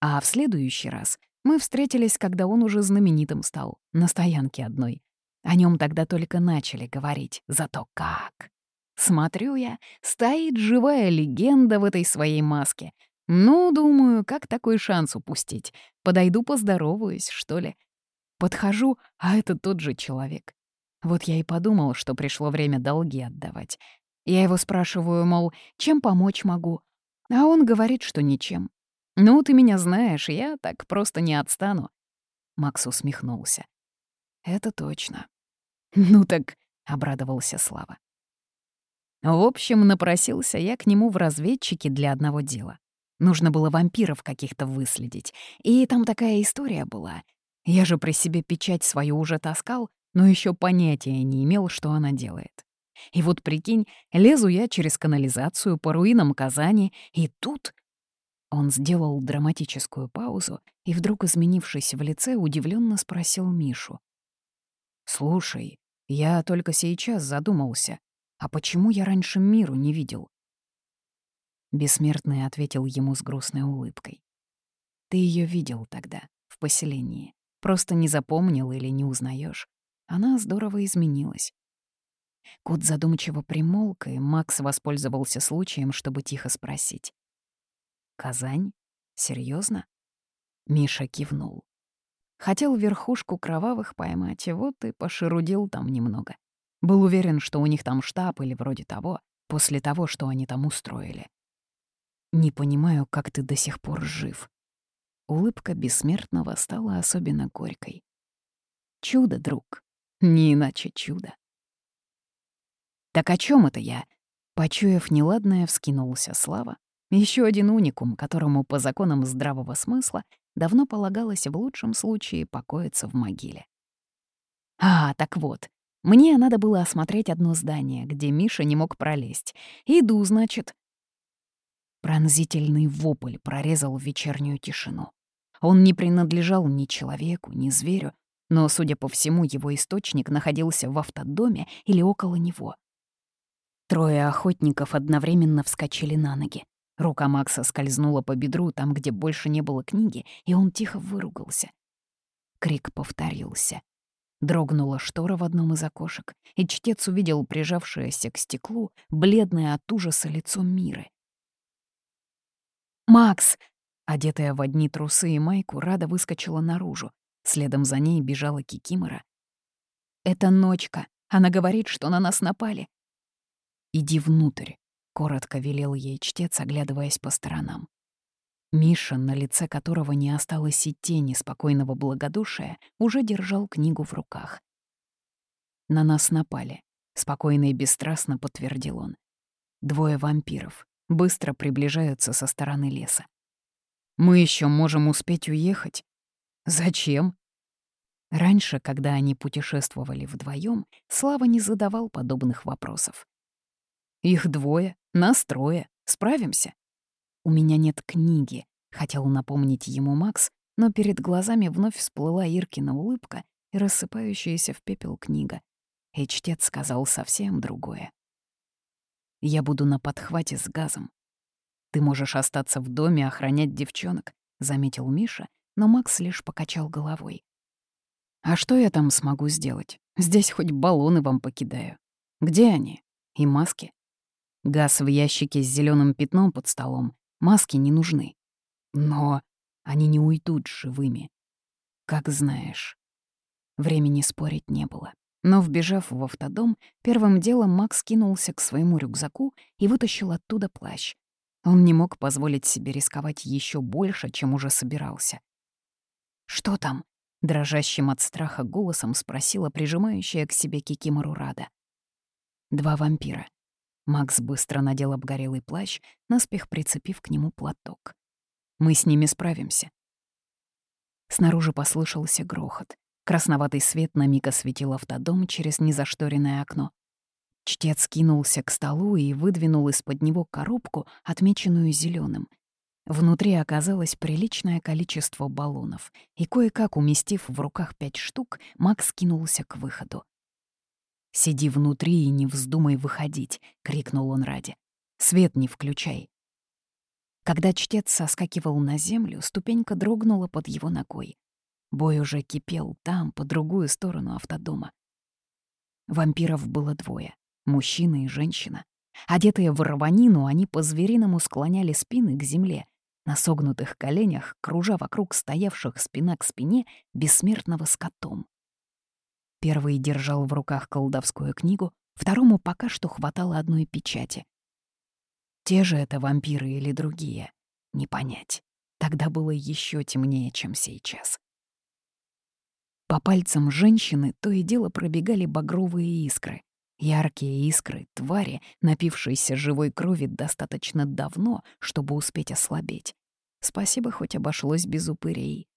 А в следующий раз мы встретились, когда он уже знаменитым стал, на стоянке одной. О нем тогда только начали говорить, зато как. Смотрю я, стоит живая легенда в этой своей маске. Ну, думаю, как такой шанс упустить? Подойду поздороваюсь, что ли. Подхожу, а это тот же человек. Вот я и подумал, что пришло время долги отдавать. Я его спрашиваю, мол, чем помочь могу? А он говорит, что ничем. «Ну, ты меня знаешь, я так просто не отстану». Макс усмехнулся. «Это точно». «Ну так», — обрадовался Слава. В общем, напросился я к нему в разведчики для одного дела. Нужно было вампиров каких-то выследить. И там такая история была. Я же при себе печать свою уже таскал, но еще понятия не имел, что она делает. И вот прикинь, лезу я через канализацию по руинам Казани, и тут он сделал драматическую паузу и, вдруг изменившись в лице, удивленно спросил Мишу. «Слушай, я только сейчас задумался, а почему я раньше миру не видел?» Бессмертный ответил ему с грустной улыбкой. «Ты ее видел тогда, в поселении. Просто не запомнил или не узнаешь. Она здорово изменилась». Кот задумчиво примолк, и Макс воспользовался случаем, чтобы тихо спросить. Казань? Серьезно? Миша кивнул. Хотел верхушку кровавых поймать, и вот и пошерудил там немного. Был уверен, что у них там штаб или вроде того, после того, что они там устроили. Не понимаю, как ты до сих пор жив. Улыбка бессмертного стала особенно горькой. Чудо, друг. Не иначе чудо. Так о чем это я? Почуяв неладное, вскинулся Слава, еще один уникум, которому по законам здравого смысла давно полагалось в лучшем случае покоиться в могиле. А, так вот, мне надо было осмотреть одно здание, где Миша не мог пролезть. Иду, значит. Пронзительный вопль прорезал вечернюю тишину. Он не принадлежал ни человеку, ни зверю, но, судя по всему, его источник находился в автодоме или около него. Трое охотников одновременно вскочили на ноги. Рука Макса скользнула по бедру, там, где больше не было книги, и он тихо выругался. Крик повторился. Дрогнула штора в одном из окошек, и чтец увидел прижавшееся к стеклу бледное от ужаса лицо Миры. «Макс!» Одетая в одни трусы и майку, Рада выскочила наружу. Следом за ней бежала Кикимора. «Это ночка. Она говорит, что на нас напали». «Иди внутрь», — коротко велел ей чтец, оглядываясь по сторонам. Миша, на лице которого не осталось и тени спокойного благодушия, уже держал книгу в руках. «На нас напали», — спокойно и бесстрастно подтвердил он. «Двое вампиров быстро приближаются со стороны леса. Мы еще можем успеть уехать. Зачем? Раньше, когда они путешествовали вдвоем, Слава не задавал подобных вопросов. Их двое, нас трое, справимся. У меня нет книги, хотел напомнить ему Макс, но перед глазами вновь всплыла Иркина улыбка и рассыпающаяся в пепел книга. И чтец сказал совсем другое. Я буду на подхвате с газом. «Ты можешь остаться в доме, охранять девчонок», — заметил Миша, но Макс лишь покачал головой. «А что я там смогу сделать? Здесь хоть баллоны вам покидаю. Где они? И маски? Газ в ящике с зеленым пятном под столом. Маски не нужны. Но они не уйдут живыми. Как знаешь». Времени спорить не было. Но, вбежав в автодом, первым делом Макс кинулся к своему рюкзаку и вытащил оттуда плащ. Он не мог позволить себе рисковать еще больше, чем уже собирался. «Что там?» — дрожащим от страха голосом спросила прижимающая к себе Кикимору Рада. «Два вампира». Макс быстро надел обгорелый плащ, наспех прицепив к нему платок. «Мы с ними справимся». Снаружи послышался грохот. Красноватый свет на миг осветил автодом через незашторенное окно. Чтец кинулся к столу и выдвинул из-под него коробку, отмеченную зеленым. Внутри оказалось приличное количество баллонов, и кое-как уместив в руках пять штук, Макс кинулся к выходу. «Сиди внутри и не вздумай выходить», — крикнул он ради. «Свет не включай». Когда чтец соскакивал на землю, ступенька дрогнула под его ногой. Бой уже кипел там, по другую сторону автодома. Вампиров было двое мужчина и женщина. Одетые в рванину, они по-звериному склоняли спины к земле, на согнутых коленях, кружа вокруг стоявших спина к спине бессмертного скотом. Первый держал в руках колдовскую книгу, второму пока что хватало одной печати. Те же это вампиры или другие, не понять. Тогда было еще темнее, чем сейчас. По пальцам женщины то и дело пробегали багровые искры. Яркие искры, твари, напившиеся живой крови достаточно давно, чтобы успеть ослабеть. Спасибо, хоть обошлось без упырей.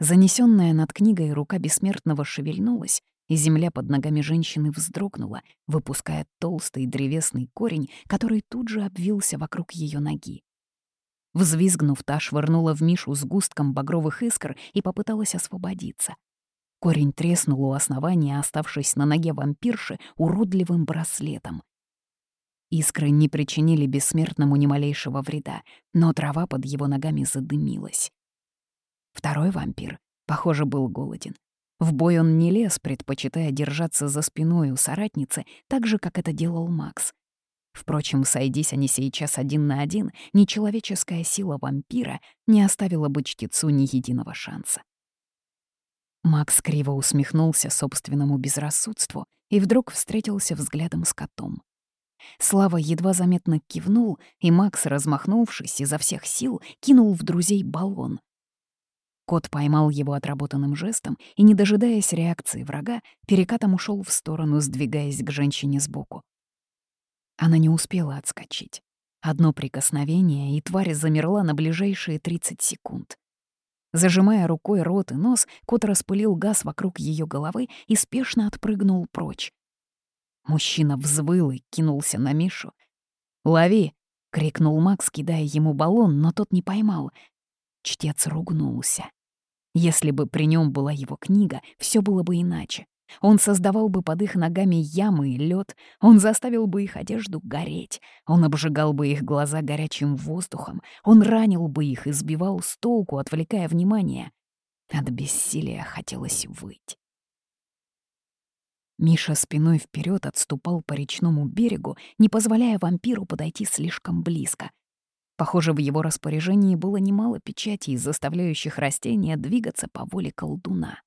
Занесенная над книгой рука бессмертного шевельнулась, и земля под ногами женщины вздрогнула, выпуская толстый древесный корень, который тут же обвился вокруг ее ноги. Взвизгнув, та швырнула в Мишу с густком багровых искр и попыталась освободиться. Корень треснул у основания, оставшись на ноге вампирши уродливым браслетом. Искры не причинили бессмертному ни малейшего вреда, но трава под его ногами задымилась. Второй вампир, похоже, был голоден. В бой он не лез, предпочитая держаться за спиной у соратницы, так же, как это делал Макс. Впрочем, сойдись они сейчас один на один, нечеловеческая сила вампира не оставила бы чтецу ни единого шанса. Макс криво усмехнулся собственному безрассудству и вдруг встретился взглядом с котом. Слава едва заметно кивнул, и Макс, размахнувшись изо всех сил, кинул в друзей баллон. Кот поймал его отработанным жестом и, не дожидаясь реакции врага, перекатом ушел в сторону, сдвигаясь к женщине сбоку. Она не успела отскочить. Одно прикосновение, и тварь замерла на ближайшие 30 секунд. Зажимая рукой рот и нос, кот распылил газ вокруг ее головы и спешно отпрыгнул прочь. Мужчина взвыл и кинулся на Мишу. «Лови!» — крикнул Макс, кидая ему баллон, но тот не поймал. Чтец ругнулся. Если бы при нем была его книга, все было бы иначе. Он создавал бы под их ногами ямы и лед, он заставил бы их одежду гореть, он обжигал бы их глаза горячим воздухом, он ранил бы их и сбивал с толку, отвлекая внимание. От бессилия хотелось выть. Миша спиной вперед отступал по речному берегу, не позволяя вампиру подойти слишком близко. Похоже, в его распоряжении было немало печатей, заставляющих растения двигаться по воле колдуна.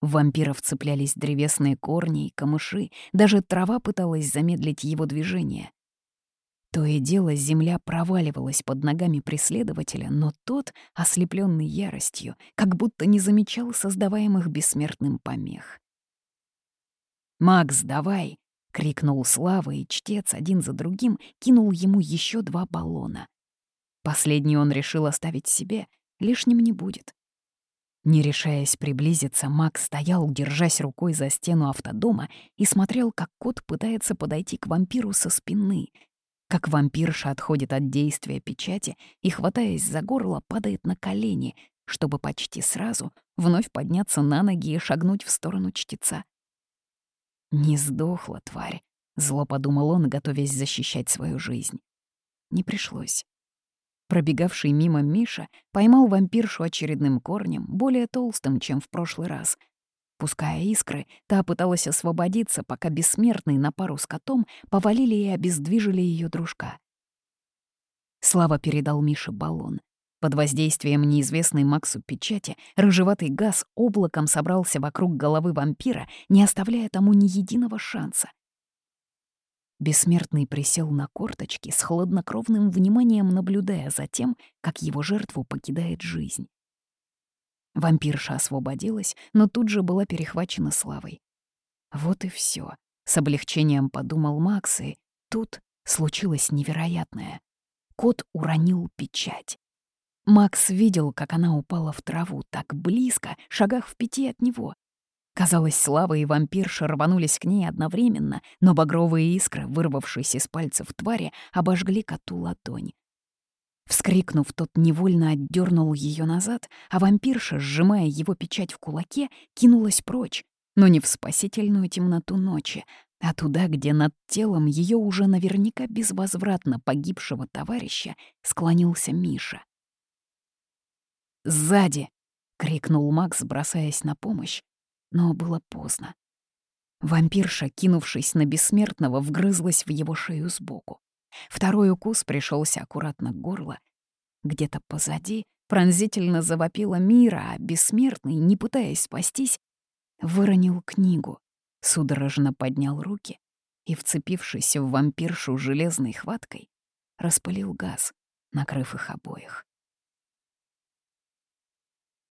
В вампиров цеплялись древесные корни и камыши, даже трава пыталась замедлить его движение. То и дело земля проваливалась под ногами преследователя, но тот, ослепленный яростью, как будто не замечал создаваемых бессмертным помех. «Макс, давай!» — крикнул Слава, и чтец один за другим кинул ему еще два баллона. Последний он решил оставить себе, лишним не будет. Не решаясь приблизиться, Макс стоял, держась рукой за стену автодома, и смотрел, как кот пытается подойти к вампиру со спины, как вампирша отходит от действия печати и, хватаясь за горло, падает на колени, чтобы почти сразу вновь подняться на ноги и шагнуть в сторону чтеца. «Не сдохла, тварь», — зло подумал он, готовясь защищать свою жизнь. Не пришлось. Пробегавший мимо Миша поймал вампиршу очередным корнем, более толстым, чем в прошлый раз — Пуская искры, та пыталась освободиться, пока бессмертные на пару с котом повалили и обездвижили ее дружка. Слава передал Мише баллон. Под воздействием неизвестной Максу печати рыжеватый газ облаком собрался вокруг головы вампира, не оставляя тому ни единого шанса. Бессмертный присел на корточки с хладнокровным вниманием, наблюдая за тем, как его жертву покидает жизнь. Вампирша освободилась, но тут же была перехвачена славой. Вот и все. С облегчением подумал Макс, и тут случилось невероятное. Кот уронил печать. Макс видел, как она упала в траву так близко, шагах в пяти от него. Казалось, Слава и вампирша рванулись к ней одновременно, но багровые искры, вырвавшись из пальцев твари, обожгли коту ладонь. Вскрикнув, тот невольно отдернул ее назад, а вампирша, сжимая его печать в кулаке, кинулась прочь, но не в спасительную темноту ночи, а туда, где над телом ее уже наверняка безвозвратно погибшего товарища склонился Миша. «Сзади!» — крикнул Макс, бросаясь на помощь, но было поздно. Вампирша, кинувшись на бессмертного, вгрызлась в его шею сбоку. Второй укус пришелся аккуратно к горлу. Где-то позади пронзительно завопила мира, а бессмертный, не пытаясь спастись, выронил книгу, судорожно поднял руки и, вцепившись в вампиршу железной хваткой, распылил газ, накрыв их обоих.